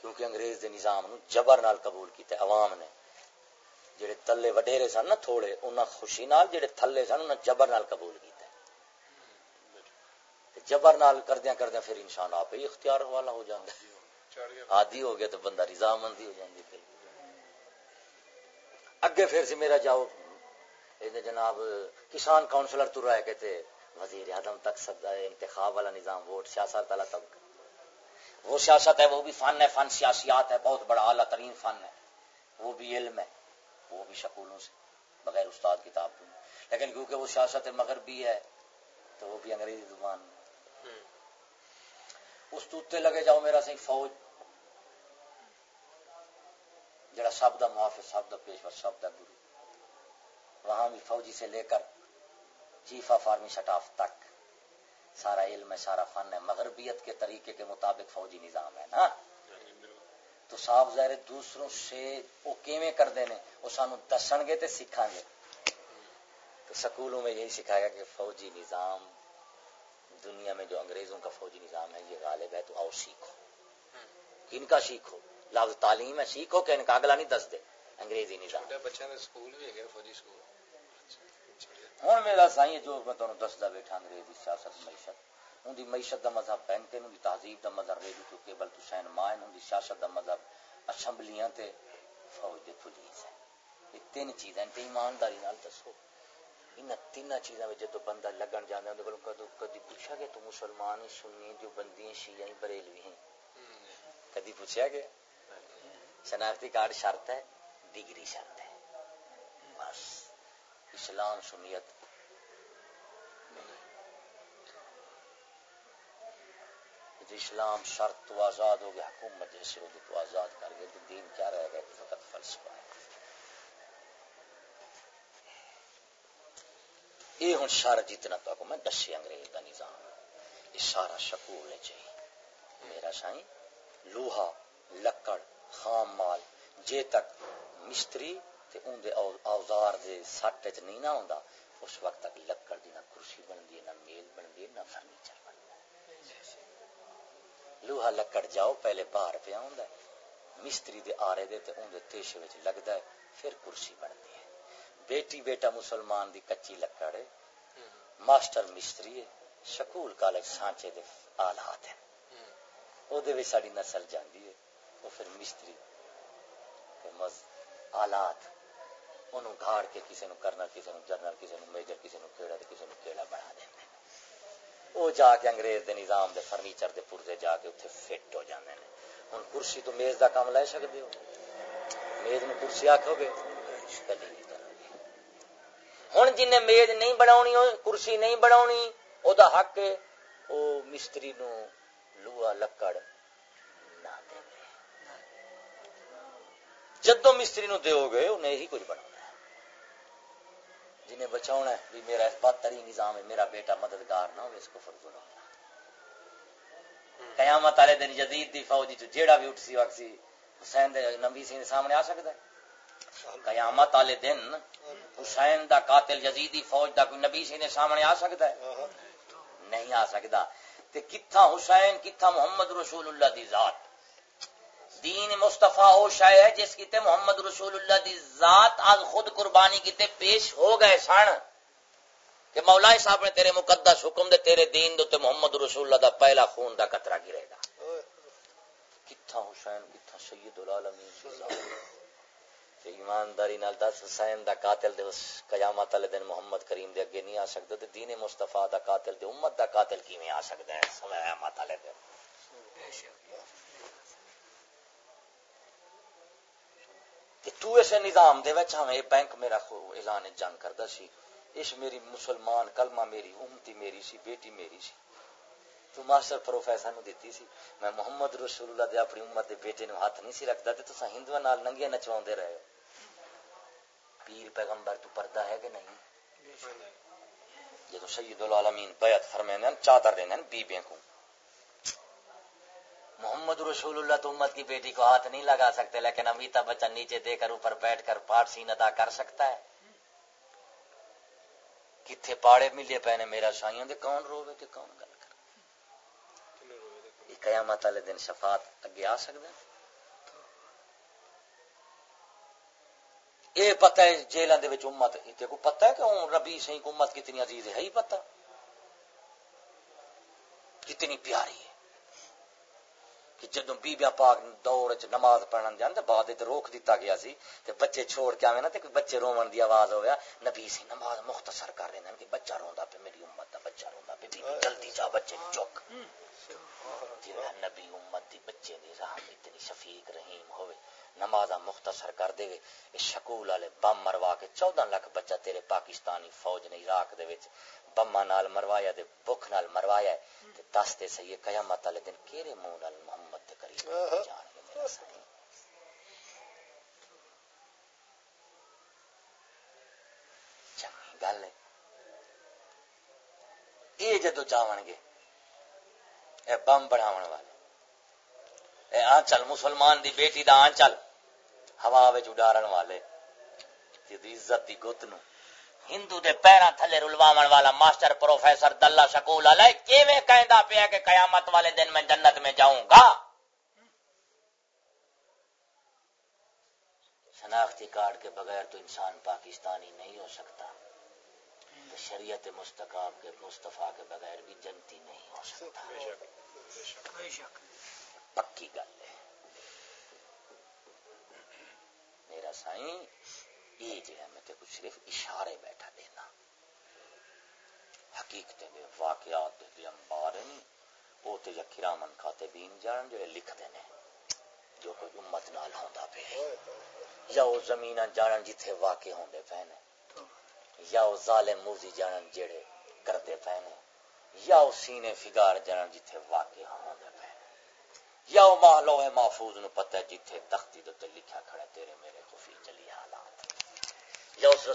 کیونکہ انگریز دے نظام نو جبر نال قبول کیتے، عوام نے۔ جڑے تلے وڈیرے سن نا تھوڑے، انہاں خوشی نال جڑے تھلے سن، انہاں جبر نال قبول کیتا جبر نال کردیاں کردیاں پھر انسان آپ ہی اختیار والا ہو جاندا ہے۔ عادی ہو گیا تو بندہ رضا مندی ہو جاندی پھر اگے پھر سے میرا جاؤ، اے جناب، کسان کونسلر تو رہے کہتے وزیر اعظم تک سدا ہے، انتخاب والا نظام ووٹ، سیاست والا تب۔ وہ سیاست ہے، وہ بھی فن ہے، فن سیاسیات ہے، بہت بڑا اعلیٰ ترین فن ہے۔ وہ بھی علم ہے۔ وہ بھی شکولوں سے بغیر استاد کتاب کو لیکن کیونکہ وہ سیاست مغربی ہے تو وہ بھی انگریزی زبان۔ اس توتے لگے جاؤ میرا سی فوج۔ جڑا سب دا محافظ سب دا پیشور سب دا گرو وہاں بھی فوجی سے لے کر چیف آف آرمی سٹاف تک۔ سارا علم ہے سارا فن ہے مغربیت کے طریقے کے مطابق فوجی نظام ہے نا۔ تو صاف ظاہر دوسروں سے وہ کیویں کر دینے وہ سانو دسن گے تے سکھا گے۔ تو سکولوں میں یہی سکھایا کہ فوجی نظام دنیا میں جو انگریزوں کا فوجی نظام ہے یہ غالب ہے تو آؤ سیکھو۔ کن کا سیکھو؟ لفظ تعلیم ہے سیکھو کہ ان کا اگلا نہیں دس دے۔ انگریزی نظام۔ بچوں کے سکول بھی ہے فوجی سکول۔ ہوں میرا سائی جو میں تمہیں دستا بیٹھا انگریزی سیاست معیشت ان کی معیشت کا مذہب بینک ان کی تہذیب کا مذہب ریڈیو تو کیبل تو سین مائن ان کی سیاست کا مذہب اسمبلیاں تے فوج دے پولیس ہے یہ تین چیزیں تے ایمانداری نال دسو۔ ان تین چیزاں وچ جدوں بندہ لگن جاندا اون کولوں کدو کدی پوچھا کہ تو مسلمان سنی جو بندی شیعہ بریلوی ہیں۔ کدی پوچھا کہ شناختی کارڈ شرط ہے، ڈگری شرط ہے۔ بس، اسلام سنیت کہ اسلام شرط تو آزاد ہو گیا، حکومت جیسے ہوگی تو آزاد کر گئے تو دین کیا رہے گا فقط فلسفہ ہے۔ یہ ہوں سارا جتنا تو میں دسی انگریز کا نظام، یہ سارا شکول ہے چاہیے میرا سائیں، لوہا، لکڑ، خام مال، جے تک مستری تے اون دے اوزار دے سٹ چ نہیں نہ ہوندا، اس وقت تک لکڑ دی نہ کرسی بندی ہے نہ میز بندی ہے نہ فرنیچر۔ لوہا لکڑ جاؤ، پہلے باہر پہ ہوندا ہے۔ مستری دے آرے دے تے اون دے تیشے وچ لگدا ہے، پھر کرسی بنتی ہے۔ بیٹی بیٹا مسلمان دی کچی لکڑ ہے۔ ماسٹر مستری ہے سکول کالج سانچے دے آلات ہیں۔ او دے وچ ساڈی نسل جاندی ہے۔ او پھر مستری مز آلات انہوں گھاڑ کے کسی نو کرنل کسی نو جنرل کسی نو میجر کسی نو کیڑا کسی نو کیڑا بنا دیں وہ جا کے انگریز دے نظام دے فرنیچر دے پرزے جا کے اتنے فٹ ہو جاندے ہیں ہن کرسی تو میز دا کام لے سکدے ہو۔ میز نو کرسی آکھو گے۔ کدی نہیں کرو گے ہن جن نے میز نہیں بناونی کرسی نہیں بناونی، او دا حق ہے، او مستری نو لوہا لکڑ نہ دے جدو مستری نو دیو گے انہیں یہی کچھ بنا جنہیں بچاؤنا ہے بھی میرا اس بدترین نظام ہے میرا بیٹا مددگار نہ ہو اس کو فرض نہ قیامت والے دن جدید دی فوجی تو جیڑا بھی اٹھ سی وقت سی حسین دے نبی سی سامنے آ سکتا ہے۔ قیامت والے دن حسین دا قاتل یزیدی فوج دا کوئی نبی سی سامنے آ سکتا ہے۔ نہیں آ سکتا۔ تے کتھا حسین کتھا محمد رسول اللہ دی ذات؟ دین مصطفیٰ او شاہ ہے، جس کی محمد رسول اللہ دی ذات آج خود قربانی کی پیش ہو گئے سن۔ کہ مولا صاحب نے تیرے مقدس حکم دے، تیرے دین دے تے محمد رسول اللہ دا پہلا خون دا قطرہ گرے گا۔ کتھا حسین کتھا سید العالمین۔ تے ایمانداری نال دس، حسین دا قاتل دے اس قیامت والے دن محمد کریم دے اگے نہیں آ سکدا تے دین مصطفیٰ دا قاتل دے امت دا قاتل کیویں آ سکدا ہے؟ قیامت والے دن۔ کہ تو اسے نظام دے وچ ہمیں بینک میرا خو اعلان کردا سی۔ اس میری مسلمان کلمہ میری امتی میری سی بیٹی میری سی۔ تو ماسٹر پروفیسر نو دیتی سی میں محمد رسول اللہ دے اپنی امت دے بیٹے نو ہاتھ نہیں سی رکھدا تے تساں ہندوؤں نال ننگے نچواوندے رہے ہو۔ پیر پیغمبر تو پردہ ہے کہ نہیں؟ جدو سید العالمین بیعت فرمیندے چادر بیبیاں کو۔ محمد رسول اللہ تو امت کی بیٹی کو ہاتھ نہیں لگا سکتے، لیکن امیتا بچہ نیچے دے کر اوپر بیٹھ کر پاٹ سین ادا کر سکتا ہے۔ کتنے پاڑے ملے پے نے میرا سائیوں دے، کون روے تے کون گل کر قیامت والے دن شفاعت اگے آ سکتا ہے اے پتہ ہے جیلاں دے وچ امت، تے کو پتہ ہے کہ ربی سی کو امت کتنی عزیز ہے، ہی پتہ۔ کتنی پیاری ہے۔ کہ جدو بیبیاں پاک دور چ نماز پڑھن جان تے بعد تے روک دیتا گیا سی تے بچے چھوڑ کے آویں نا تے کوئی بچے رون دی آواز ہویا، نبی سی نماز مختصر کر رہے ہیں کہ بچہ روندا پہ میری امت دا بچہ روندا پہ بی جلدی جا بچے نو چوک جی نبی امت دی بچے دی راہ اتنی شفیق رحیم ہوے نماز مختصر کر دے اے شکول والے بم مروا کے 14 لاکھ بچہ تیرے پاکستانی فوج نے عراق دے وچ بما نال مروایا دے بھوک نال مروایا تے دس تے صحیح قیامت والے دن کیرے منہ نال محمد چنگی گل ہے۔ اے جدو گے اے بم والے۔ اے آنچل مسلمان دی بیٹی دا آنچل ہوا اڈارن والے۔ دی عزت دی گت نو۔ ہندو دے پیراں تھلے رلواون والا ماسٹر پروفیسر دلہ شکول علیہ کیویں کہندا پیا کہ قیامت والے دن میں جنت میں جاؤں گا؟ شناختی کارڈ کے بغیر تو انسان پاکستانی نہیں ہو سکتا۔ شریعت مستقاب کے مصطفیٰ کے بغیر بھی جنتی نہیں ہو سکتا۔ پکی گل ہے۔ میرا سائیں یہ جہاں میں کچھ صرف اشارے بیٹھا دینا۔ حقیقت دے واقعات دے انبار ہیں۔ وہ تے کرامن کاتبین جان جو لکھ دینے جو کوئی امت نال ہوندا پہ یا وہ زمین جانن جتھے واقع ہوندے پہنے۔ یا وہ ظالم موزی جانن جڑے کردے پہنے۔ یا وہ سینے فگار جانن جتھے واقع ہوندے پہنے۔ یا وہ محلو ہے محفوظ نو پتہ جتھے تختی دو تے لکھا کھڑا تیرے میرے خفی چلی حالات۔ یا اس رسول